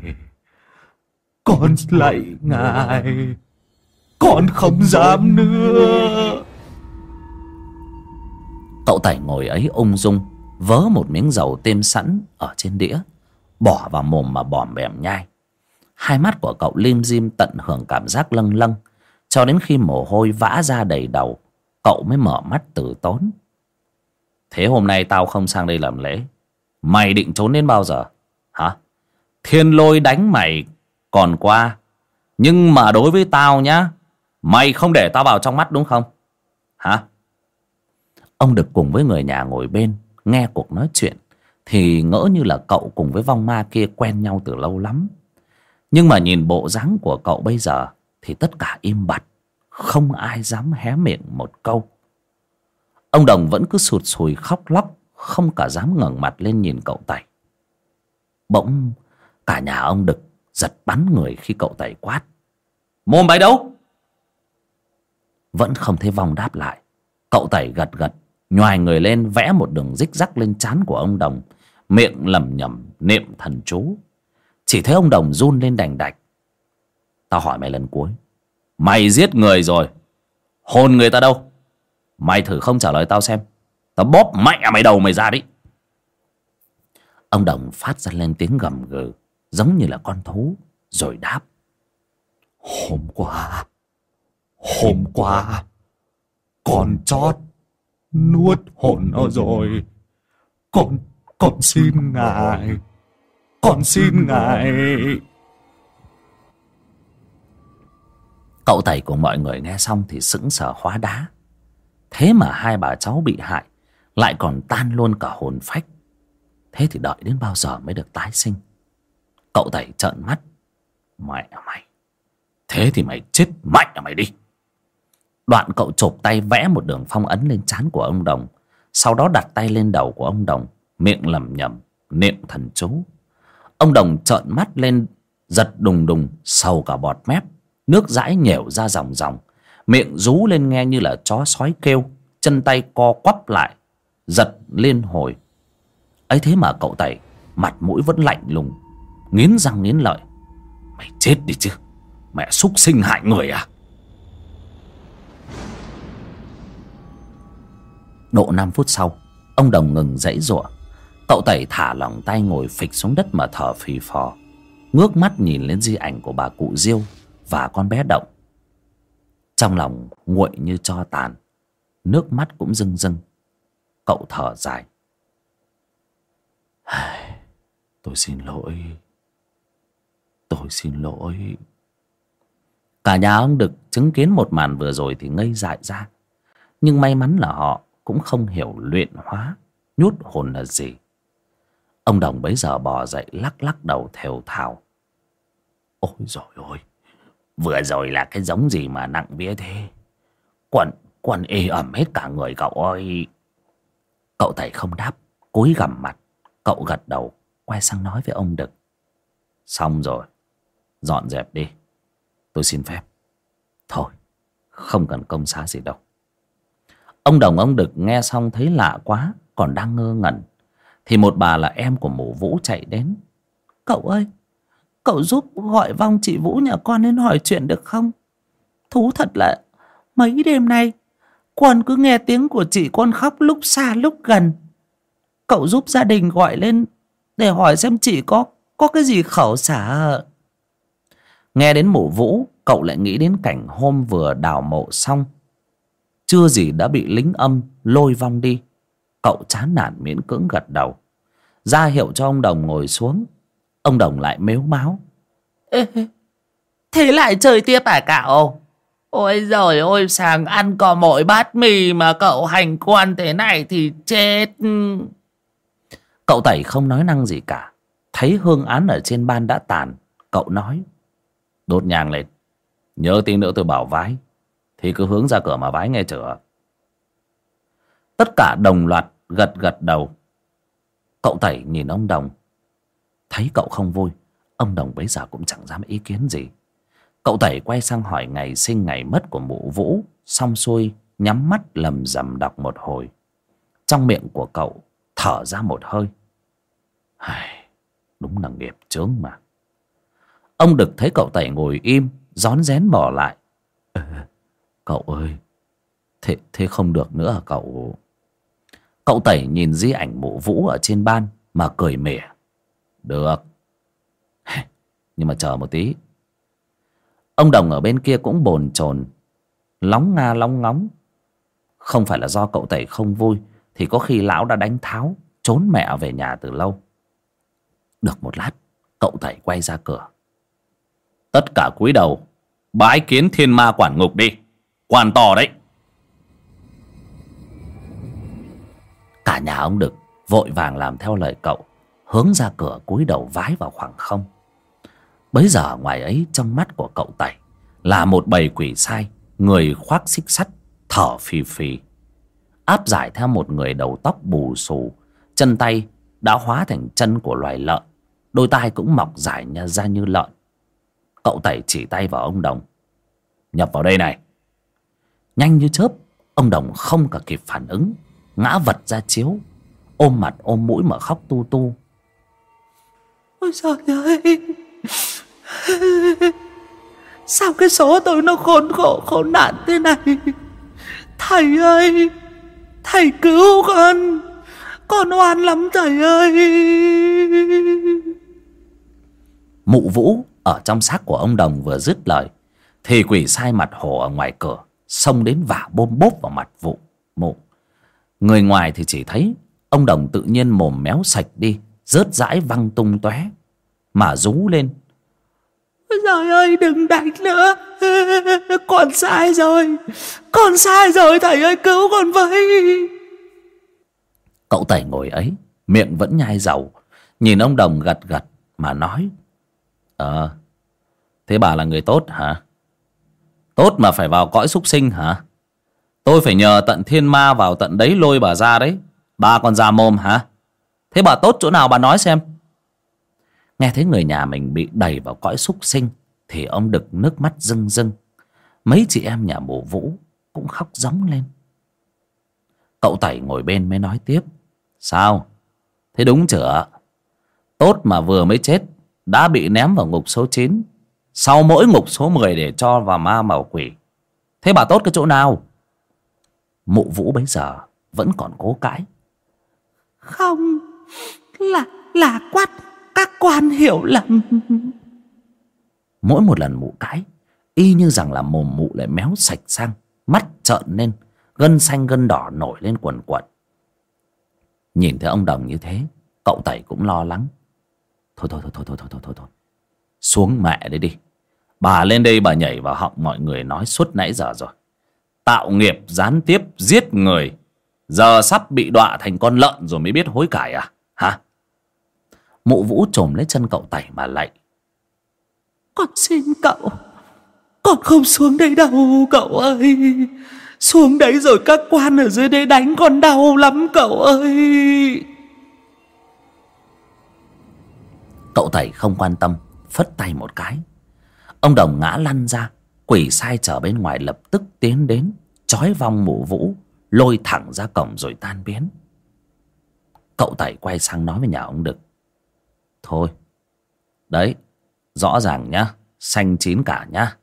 con lạy ngài con không dám nữa. Cậu tẩy ngồi ấy ung dung, vớ một miếng dầu tiêm sẵn ở trên đĩa, bỏ vào mồm mà bòm bèm nhai. Hai mắt của cậu lim dim tận hưởng cảm giác lâng lâng, cho đến khi mồ hôi vã ra đầy đầu, cậu mới mở mắt từ tốn. Thế hôm nay tao không sang đây làm lễ, mày định trốn đến bao giờ? Hả? Thiên lôi đánh mày còn qua. Nhưng mà đối với tao nhá, mày không để tao vào trong mắt đúng không? Hả? Ông được cùng với người nhà ngồi bên, nghe cuộc nói chuyện, thì ngỡ như là cậu cùng với vong ma kia quen nhau từ lâu lắm. Nhưng mà nhìn bộ dáng của cậu bây giờ, thì tất cả im bặt, không ai dám hé miệng một câu. Ông đồng vẫn cứ sụt sùi khóc lóc, không cả dám ngẩng mặt lên nhìn cậu tẩy bỗng, cả nhà ông đực giật bắn người khi cậu tẩy quát. Mồm bày đâu? Vẫn không thấy vong đáp lại. Cậu tẩy gật gật, nhoài người lên, vẽ một đường rích rắc lên trán của ông đồng. Miệng lẩm nhẩm, niệm thần chú. Chỉ thấy ông đồng run lên đành đạch. Tao hỏi mày lần cuối. Mày giết người rồi. Hồn người ta đâu? Mày thử không trả lời tao xem. Tao bóp mạnh à mày đầu mày ra đi. Ông đồng phát ra lên tiếng gầm gừ giống như là con thú. Rồi đáp. Hôm qua hôm qua, con chót nuốt hồn nó rồi. Con con xin ngài, con xin ngài. Cậu tẩy của mọi người nghe xong thì sững sờ hóa đá. Thế mà hai bà cháu bị hại, lại còn tan luôn cả hồn phách. Thế thì đợi đến bao giờ mới được tái sinh? Cậu tẩy trợn mắt. Mẹ mày. Thế thì mày chết mạnh à mày đi. Đoạn cậu chộp tay vẽ một đường phong ấn lên trán của ông đồng. Sau đó đặt tay lên đầu của ông đồng, miệng lẩm nhẩm, niệm thần chú. Ông đồng trợn mắt lên, giật đùng đùng, sầu cả bọt mép. Nước dãi nhểu ra ròng ròng miệng rú lên nghe như là chó sói kêu. Chân tay co quắp lại, giật liên hồi. Ấy thế mà cậu tẩy, mặt mũi vẫn lạnh lùng nghiến răng nghiến lợi. Mày chết đi chứ. Mẹ xúc sinh hại người à? Độ năm phút sau, ông đồng ngừng dãy giụa cậu tẩy thả lỏng tay ngồi phịch xuống đất mà thở phì phò. Ngước mắt nhìn lên di ảnh của bà cụ diêu và con bé động. Trong lòng nguội như cho tàn, nước mắt cũng rưng rưng. Cậu thở dài. Tôi xin lỗi tôi xin lỗi. Cả nhà ông đực chứng kiến một màn vừa rồi thì ngây dại ra. Nhưng may mắn là họ cũng không hiểu luyện hóa, nhút hồn là gì. Ông đồng bấy giờ bò dậy lắc lắc đầu thều thào. Ôi rồi ôi Vừa rồi là cái giống gì mà nặng vía thế? Quần Quần ê ẩm hết cả người cậu ơi. Cậu thầy không đáp, Cúi gằm mặt. Cậu gật đầu, Quay sang nói với ông Đực. Xong rồi Dọn dẹp đi. Tôi xin phép. Thôi, Không cần công xá gì đâu. Ông Đồng ông Đực nghe xong thấy lạ quá, Còn đang ngơ ngẩn. Thì một bà là em của mụ Vũ chạy đến. Cậu ơi, Cậu giúp gọi vong chị Vũ nhà con đến hỏi chuyện được không? Thú thật là Mấy đêm nay, Con cứ nghe tiếng của chị con khóc lúc xa lúc gần. Cậu giúp gia đình gọi lên Để hỏi xem chị có Có cái gì khẩu xả. Nghe đến mụ Vũ Cậu lại nghĩ đến cảnh hôm vừa đào mộ xong. Chưa gì đã bị lính âm Lôi vong đi. Cậu chán nản miễn cưỡng gật đầu. Ra hiệu cho ông Đồng ngồi xuống. Ông Đồng lại mếu máo Ê, Thế lại chơi tiếp à cậu? Ôi giời ôi sáng ăn có mỗi bát mì Mà cậu hành quan thế này thì chết. Cậu Tẩy không nói năng gì cả. Thấy hương án ở trên ban đã tàn Cậu nói Đốt nhang lên. Nhớ tí nữa tôi bảo vái. Thì cứ hướng ra cửa mà vái nghe chửa Tất cả đồng loạt gật gật đầu. Cậu Tẩy nhìn ông Đồng. Thấy cậu không vui, Ông Đồng bấy giờ cũng chẳng dám ý kiến gì. Cậu Tẩy quay sang hỏi ngày sinh ngày mất của mụ Vũ, Xong xuôi nhắm mắt lầm rầm đọc một hồi. Trong miệng của cậu thở ra một hơi. Đúng là nghiệp chướng mà. Ông Đực thấy cậu Tẩy ngồi im Rón rén bỏ lại. Ừ, Cậu ơi. Thế, thế không được nữa à cậu? Cậu Tẩy nhìn di ảnh mụ Vũ ở trên ban Mà cười mỉa. Được. Nhưng mà chờ một tí. Ông Đồng ở bên kia cũng bồn chồn Lóng nga lóng ngóng. Không phải là do cậu Tẩy không vui Thì có khi lão đã đánh tháo Trốn mẹ về nhà từ lâu. Được một lát Cậu Tẩy quay ra cửa Tất cả cúi đầu. Bái kiến thiên ma quản ngục đi. Quản to đấy. Cả nhà ông Đực vội vàng làm theo lời cậu, Hướng ra cửa cúi đầu vái vào khoảng không. Bấy giờ ngoài ấy, trong mắt của cậu Tẩy Là một bầy quỷ sai, Người khoác xích sắt, Thở phì phì. Áp giải theo một người đầu tóc bù xù, Chân tay đã hóa thành chân của loài lợn, Đôi tai cũng mọc dài ra như lợn. Cậu Tẩy chỉ tay vào ông Đồng. Nhập vào đây này. Nhanh như chớp Ông Đồng không cả kịp phản ứng. Ngã vật ra chiếu. Ôm mặt ôm mũi mà khóc tu tu. Ôi trời ơi. Sao cái số tôi nó khốn khổ khốn nạn thế này? Thầy ơi Thầy cứu con. Con oan lắm thầy ơi. Mụ Vũ ở trong xác của ông Đồng vừa dứt lời Thì quỷ sai mặt hổ ở ngoài cửa Xông đến vả bôm bốp vào mặt vụ mụ. Người ngoài thì chỉ thấy Ông Đồng tự nhiên mồm méo sạch đi Rớt rãi văng tung tóe Mà rú lên. Trời ơi đừng đánh nữa. Con sai rồi. Con sai rồi thầy ơi cứu con với. Cậu tẩy ngồi ấy Miệng vẫn nhai dầu Nhìn ông Đồng gật gật mà nói Ờ. Thế bà là người tốt hả? Tốt mà phải vào cõi súc sinh hả? Tôi phải nhờ tận thiên ma vào tận đấy lôi bà ra đấy. Bà còn già mồm hả? Thế bà tốt chỗ nào bà nói xem. Nghe thấy người nhà mình bị đẩy vào cõi súc sinh, Thì ông đực nước mắt rưng rưng. Mấy chị em nhà mù vũ Cũng khóc giống lên. Cậu Tẩy ngồi bên mới nói tiếp. Sao? Thế đúng chưa Tốt mà vừa mới chết đã bị ném vào ngục số 9 Sau mỗi ngục số 10 để cho vào ma màu quỷ. Thế bà tốt cái chỗ nào? Mụ vũ bấy giờ Vẫn còn cố cãi. Không Là là quát Các quan hiểu lầm. Mỗi một lần mụ cãi Y như rằng là mồm mụ lại méo sạch sang Mắt trợn lên Gân xanh gân đỏ nổi lên quần quần Nhìn thấy ông Đồng như thế Cậu Tẩy cũng lo lắng Thôi thôi thôi thôi thôi thôi thôi thôi. Xuống mẹ đấy đi. Bà lên đây bà nhảy vào họng mọi người nói suốt nãy giờ rồi. Tạo nghiệp, gián tiếp, giết người. Giờ sắp bị đọa thành con lợn rồi mới biết hối cải à? Hả? Mụ vũ trồm lấy chân cậu Tẩy mà lạy. Con xin cậu. Con không xuống đây đâu, cậu ơi. Xuống đấy rồi các quan ở dưới đây đánh con đau lắm, cậu ơi. Cậu Tẩy không quan tâm, Phất tay một cái. Ông Đồng ngã lăn ra, Quỷ sai trở bên ngoài lập tức tiến đến Chói vong mụ vũ, Lôi thẳng ra cổng rồi tan biến. Cậu Tẩy quay sang nói với nhà ông Đực. Thôi, Đấy, Rõ ràng nhá, Xanh chín cả nhá.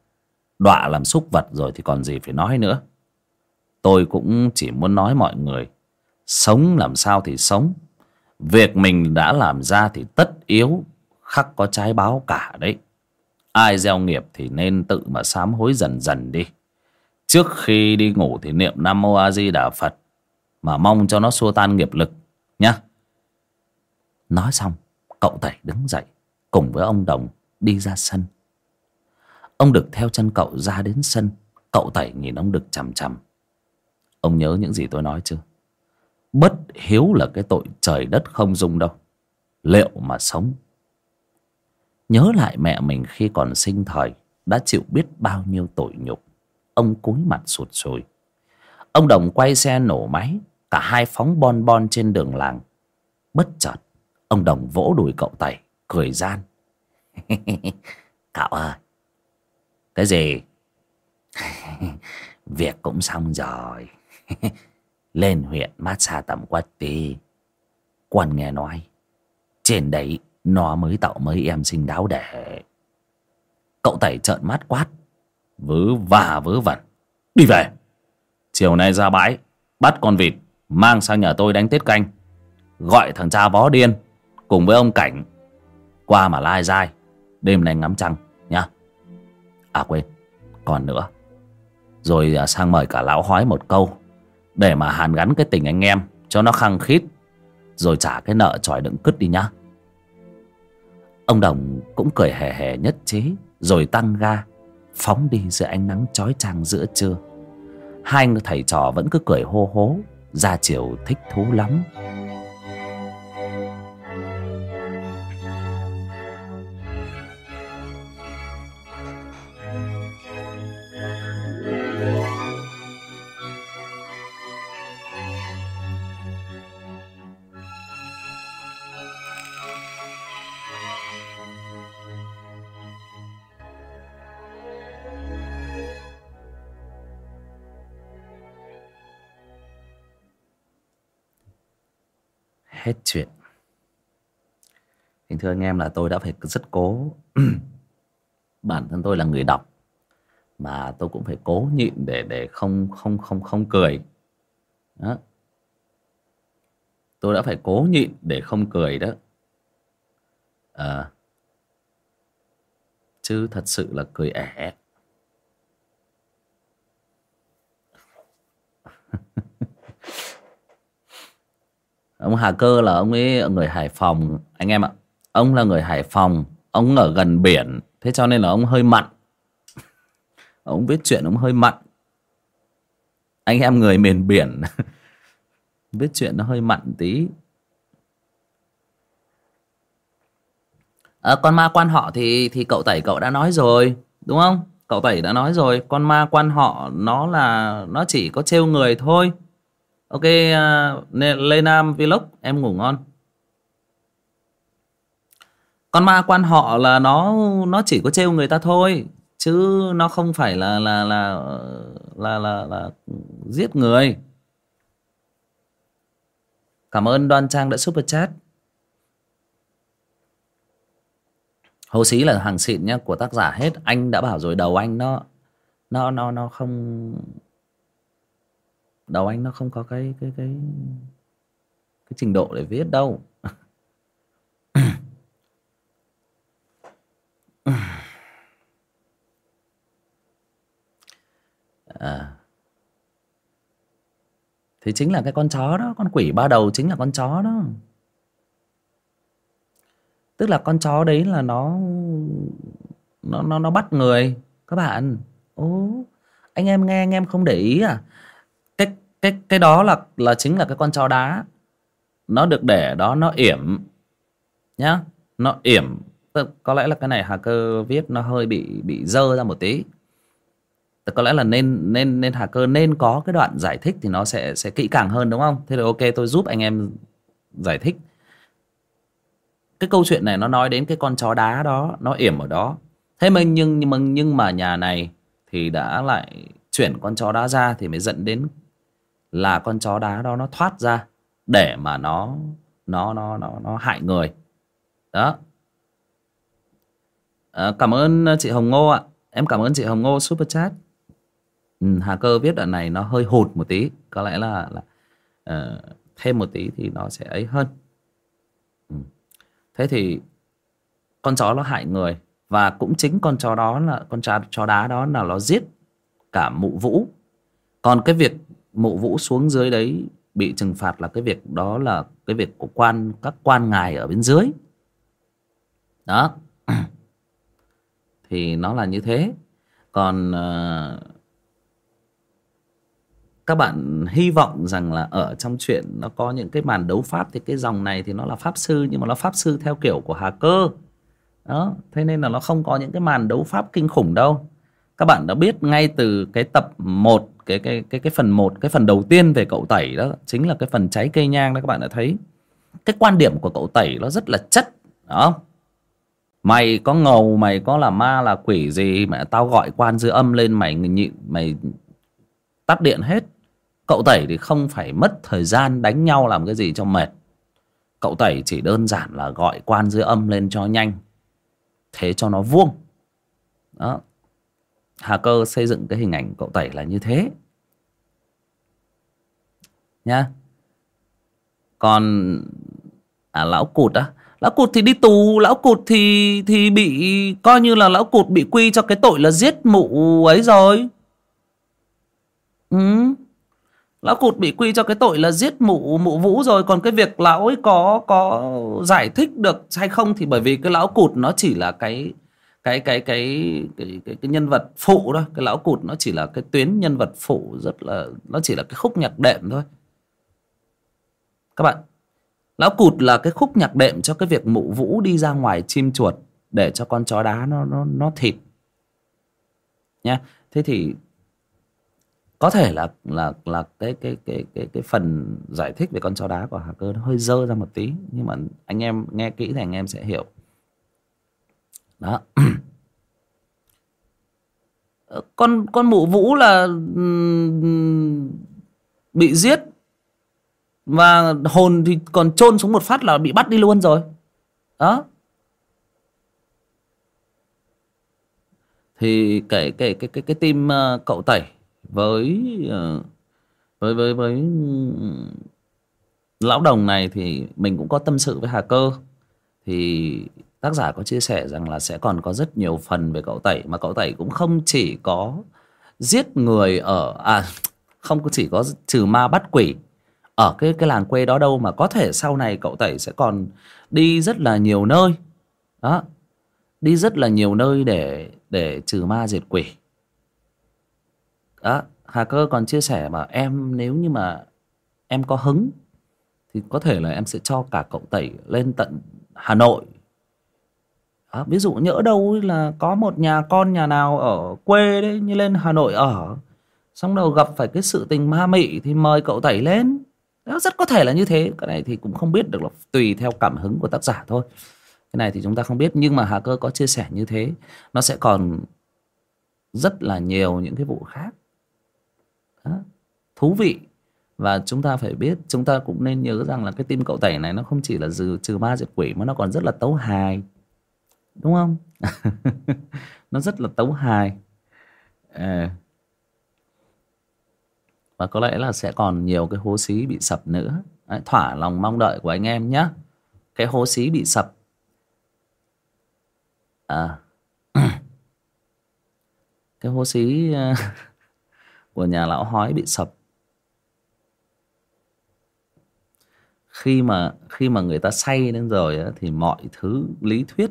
Đọa làm súc vật rồi thì còn gì phải nói nữa. Tôi cũng chỉ muốn nói mọi người, Sống làm sao thì sống. Việc mình đã làm ra thì tất yếu Khắc có trái báo cả đấy. Ai gieo nghiệp thì nên tự mà sám hối dần dần đi. Trước khi đi ngủ thì niệm Nam Mô A Di Đà Phật, Mà mong cho nó xua tan nghiệp lực, nhá. Nói xong, Cậu Tẩy đứng dậy, Cùng với ông Đồng đi ra sân. Ông Đực theo chân cậu ra đến sân, Cậu Tẩy nhìn ông Đực chằm chằm. Ông nhớ những gì tôi nói chưa? Bất hiếu là cái tội trời đất không dung đâu. Liệu mà sống Nhớ lại mẹ mình khi còn sinh thời, Đã chịu biết bao nhiêu tội nhục. Ông cúi mặt sụt sùi. Ông Đồng quay xe nổ máy, Cả hai phóng bon bon trên đường làng. Bất chợt, Ông Đồng vỗ đùi cậu Tẩy, Cười gian. Cậu ơi! Cái gì? Việc cũng xong rồi. Lên huyện massage tầm quất tí Quan nghe nói, Trên đấy nó mới tạo mấy em sinh đáo để Cậu tẩy trợn mắt quát. Vớ vả, vớ vẩn. Đi về. Chiều nay ra bãi, Bắt con vịt, Mang sang nhà tôi đánh tiết canh. Gọi thằng cha vó điên, Cùng với ông Cảnh, Qua mà lai dai. Đêm nay ngắm trăng, nhá. À quên. Còn nữa. Rồi à, sang mời cả lão hói một câu, Để mà hàn gắn cái tình anh em Cho nó khăng khít, Rồi trả cái nợ tròi đựng cứt đi nhá. Ông Đồng cũng cười hề hề nhất trí, Rồi tăng ga, Phóng đi giữa ánh nắng chói chang giữa trưa. Hai người thầy trò vẫn cứ cười hô hố, Ra chiều thích thú lắm. Hết chuyện. Kính thưa anh em là tôi đã phải rất cố. Bản thân tôi là người đọc Mà tôi cũng phải cố nhịn để để không không không không cười. Đó. Tôi đã phải cố nhịn để không cười đó. À, Chứ thật sự là cười ẻ. ông Hà Cơ là ông ấy người Hải Phòng anh em ạ. Ông là người Hải Phòng ông ở gần biển thế cho nên là ông hơi mặn. Ông viết chuyện ông hơi mặn. Anh em người miền biển viết chuyện nó hơi mặn tí. À, con ma quan họ thì thì cậu tẩy cậu đã nói rồi đúng không? Cậu tẩy đã nói rồi con ma quan họ nó là nó chỉ có trêu người thôi. Ok, à, uh, Lê Nam Vlog, em ngủ ngon. Con ma quan họ là nó nó chỉ có trêu người ta thôi, chứ nó không phải là là là là là, là, là giết người. Cảm ơn Đoan Trang đã super chat. Hồ xí là hàng xịn nhá của tác giả hết. Anh đã bảo rồi đầu anh nó nó nó nó không đầu anh nó không có cái cái cái cái trình độ để viết đâu. À. thì chính là cái con chó đó, con quỷ ba đầu chính là con chó đó. Tức là con chó đấy là nó nó nó nó bắt người, các bạn. Ố anh em nghe, anh em không để ý à? Cái cái đó là là chính là cái con chó đá. Nó được để đó, nó yểm. Nhá, nó yểm. Có lẽ là cái này hà cơ viết nó hơi bị bị dơ ra một tí. Có lẽ là nên nên nên hà cơ nên có cái đoạn giải thích thì nó sẽ sẽ kỹ càng hơn, đúng không? Thế thì ok, tôi giúp anh em giải thích. Cái câu chuyện này nó nói đến cái con chó đá đó, nó yểm ở đó. Thế mà nhưng nhưng mà nhưng mà nhà này thì đã lại chuyển con chó đá ra thì mới dẫn đến là con chó đá đó nó thoát ra để mà nó nó nó nó nó hại người. Đó. À, cảm ơn à, chị Hồng Ngô ạ. Em cảm ơn chị Hồng Ngô super chat. Ừ, Hà cơ viết đoạn này nó hơi hụt một tí. Có lẽ là, là uh, thêm một tí thì nó sẽ ấy hơn. Ừ. thế thì con chó nó hại người và cũng chính con chó đó là con chó, chó đá đó là nó giết cả mụ vũ. Còn cái việc mụ vũ xuống dưới đấy bị trừng phạt là cái việc đó là cái việc của quan các quan ngài ở bên dưới. Đó. Thì nó là như thế. Còn uh, các bạn hy vọng rằng là ở trong chuyện nó có những cái màn đấu pháp thì cái dòng này thì nó là pháp sư nhưng mà nó pháp sư theo kiểu của hà cơ. Đó. Thế nên là nó không có những cái màn đấu pháp kinh khủng đâu. Các bạn đã biết ngay từ cái tập 1 cái cái cái cái phần 1 cái phần đầu tiên về cậu tẩy đó chính là cái phần cháy cây nhang đó các bạn đã thấy. Cái quan điểm của cậu tẩy nó rất là chất đó mày có ngầu, mày có là ma, là quỷ gì, mẹ tao gọi quan dư âm lên, mày nhịn mày tắt điện hết. Cậu tẩy thì không phải mất thời gian đánh nhau làm cái gì cho mệt. Cậu tẩy chỉ đơn giản là gọi quan dư âm lên cho nhanh, thế cho nó vuông. Đó. Hà cơ xây dựng cái hình ảnh cậu tẩy là như thế nha còn à lão cụt á. Lão cụt thì đi tù lão cụt thì thì bị coi như là lão cụt bị quy cho cái tội là giết mụ ấy rồi. Ừ. Lão cụt bị quy cho cái tội là giết mụ mụ vũ rồi. Còn cái việc lão ấy có có giải thích được hay không thì bởi vì cái lão cụt nó chỉ là cái cái cái cái cái cái, cái nhân vật phụ thôi. Cái lão cụt nó chỉ là cái tuyến nhân vật phụ rất là nó chỉ là cái khúc nhạc đệm thôi các bạn, lão cụt là cái khúc nhạc đệm cho cái việc mụ vũ đi ra ngoài chim chuột để cho con chó đá nó nó nó thịt. Nha, thế thì có thể là là là cái cái cái cái cái phần giải thích về con chó đá của Hà Cơ nó hơi dơ ra một tí, nhưng mà anh em nghe kỹ thì anh em sẽ hiểu. Đó. Ờ, con con mụ vũ là bị giết và hồn thì còn chôn xuống một phát là bị bắt đi luôn rồi. Đó. Thì cái cái cái cái cái tim ờ, cậu tẩy với ờ, với với với lão đồng này thì mình cũng có tâm sự với hà cơ. Thì tác giả có chia sẻ rằng là sẽ còn có rất nhiều phần về cậu tẩy mà cậu tẩy cũng không chỉ có giết người ở à không chỉ có trừ ma bắt quỷ ở cái cái làng quê đó đâu mà có thể sau này cậu tẩy sẽ còn đi rất là nhiều nơi. Đó. Đi rất là nhiều nơi để để trừ ma diệt quỷ. Đó. Hà cơ còn chia sẻ mà em nếu như mà em có hứng thì có thể là em sẽ cho cả cậu tẩy lên tận hà nội. Đó, ví dụ nhỡ đâu là có một nhà con nhà nào ở quê đấy như lên hà nội ở xong đầu gặp phải cái sự tình ma mị thì mời cậu tẩy lên nó rất có thể là như thế. Cái này thì cũng không biết được là tùy theo cảm hứng của tác giả thôi. Cái này thì chúng ta không biết nhưng mà hà cơ có chia sẻ như thế. Nó sẽ còn rất là nhiều những cái vụ khác. Đó. thú vị. Và chúng ta phải biết chúng ta cũng nên nhớ rằng là cái tim cậu tẩy này nó không chỉ là trừ, trừ ma diệt quỷ mà nó còn rất là tấu hài. Đúng không? Nó rất là tấu hài. À và có lẽ là sẽ còn nhiều cái hố xí bị sập nữa. Đấy, thỏa lòng mong đợi của anh em nhé cái hố xí bị sập. À. Cái hố xí ờ, của nhà lão hói bị sập. Khi mà khi mà người ta say lên rồi thì mọi thứ lý thuyết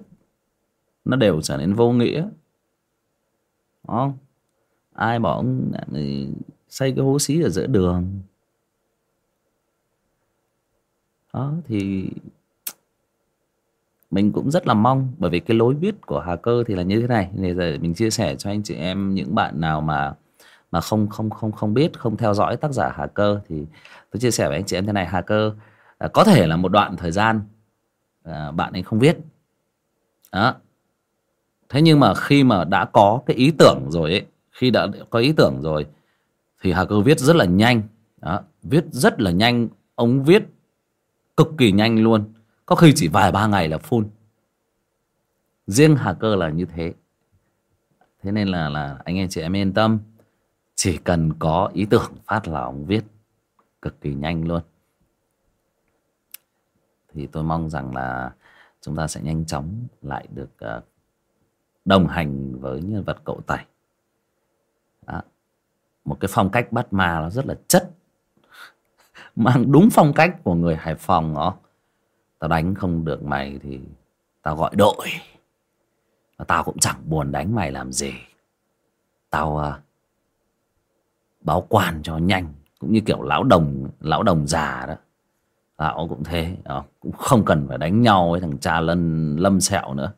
nó đều trở nên vô nghĩa. Đúng không? Ai bảo ông xây cái hố xí ở giữa đường. Đó thì mình cũng rất là mong bởi vì cái lối viết của Hà Cơ thì là như thế này. Nên giờ mình chia sẻ cho anh chị em những bạn nào mà mà không không không không biết không theo dõi tác giả Hà Cơ thì tôi chia sẻ với anh chị em thế này. Hà Cơ à, có thể là một đoạn thời gian à, bạn ấy không viết. Đó. Thế nhưng mà khi mà đã có cái ý tưởng rồi ấy khi đã có ý tưởng rồi thì Hà Cơ viết rất là nhanh. Đó, viết rất là nhanh. Ông viết cực kỳ nhanh luôn. Có khi chỉ vài ba ngày là full. Riêng Hà Cơ là như thế. Thế nên là là anh em chị em yên tâm. Chỉ cần có ý tưởng phát là ông viết cực kỳ nhanh luôn. Thì tôi mong rằng là chúng ta sẽ nhanh chóng lại được ờ, đồng hành với nhân vật cậu tẩy Đó một cái phong cách bắt ma nó rất là chất mang đúng phong cách của người hải phòng đó tao đánh không được mày thì tao gọi đội. Và tao cũng chẳng buồn đánh mày làm gì. Tao uh, báo quan cho nhanh cũng như kiểu lão đồng lão đồng già đó. Lão cũng thế đó. cũng không cần phải đánh nhau với thằng cha lân lâm sẹo nữa.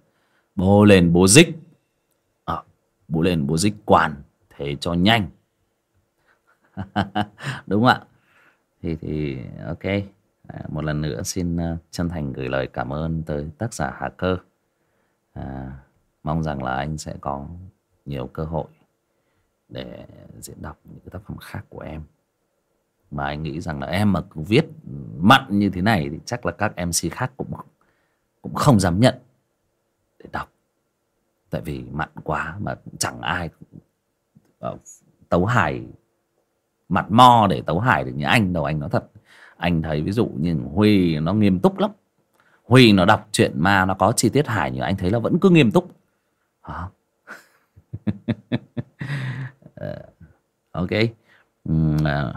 Bố lên bố dích. À, bố lên bố dích quan thế cho nhanh. đúng ạ. Thì thì ok. À, một lần nữa xin ờ, chân thành gửi lời cảm ơn tới tác giả Hà Cơ. À, mong rằng là anh sẽ có nhiều cơ hội để diễn đọc những cái tác phẩm khác của em. Mà anh nghĩ rằng là em mà cứ viết mặn như thế này thì chắc là các mc khác cũng cũng không dám nhận để đọc. Tại vì mặn quá mà chẳng ai ờ, tấu hài mặt mo để tấu hài được như anh đâu, anh nói thật. Anh thấy ví dụ như huy nó nghiêm túc lắm. Huy nó đọc chuyện ma nó có chi tiết hài nhưng anh thấy nó vẫn cứ nghiêm túc. Hả? Ờ, ok. À,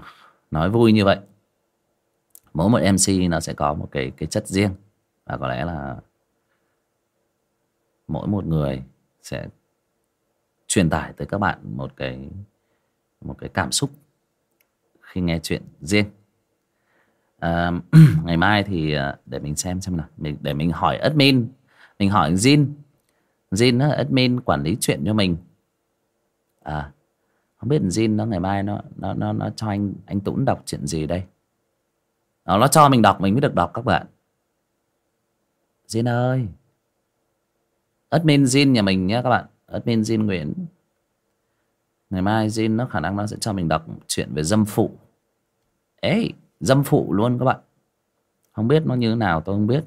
nói vui như vậy. Mỗi một mc nó sẽ có một cái cái chất riêng. Và có lẽ là mỗi một người sẽ truyền tải tới các bạn một cái một cái cảm xúc khi nghe chuyện riêng. À, ngày mai thì à, để mình xem xem nào. Mình để mình hỏi admin. Mình hỏi Jin. Jin nó admin quản lý chuyện cho mình. À không biết Jin nó ngày mai nó nó nó nó cho anh anh Tũng đọc chuyện gì đây? Nó, nó cho mình đọc mình mới được đọc các bạn. Jin ơi. Admin Jin nhà mình nhé các bạn. Admin Jin Nguyễn ngày mai Jin nó khả năng nó sẽ cho mình đọc chuyện về dâm phụ ấy dâm phụ luôn các bạn không biết nó như thế nào tôi không biết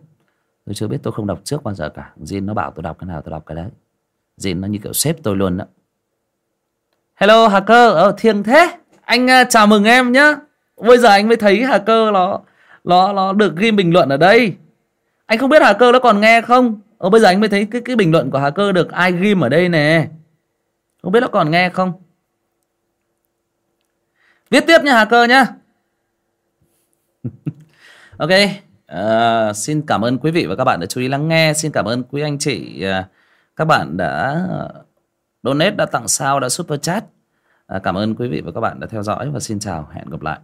tôi chưa biết tôi không đọc trước bao giờ cả Jin nó bảo tôi đọc cái nào tôi đọc cái đấy Jin nó như kiểu sếp tôi luôn đó Hello hacker, ờ, thiêng thế. Anh uh, chào mừng em nhá. Bây giờ anh mới thấy hacker nó nó nó được ghi bình luận ở đây. Anh không biết hacker nó còn nghe không? Ờ bây giờ anh mới thấy cái cái bình luận của hacker được ai ghim ở đây nè. Không biết nó còn nghe không? Viết tiếp nha hacker nhá. ok. Uh, xin cảm ơn quý vị và các bạn đã chú ý lắng nghe. Xin cảm ơn quý anh chị uh, các bạn đã uh, donate đã tặng sao đã super chat à, cảm ơn quý vị và các bạn đã theo dõi và xin chào hẹn gặp lại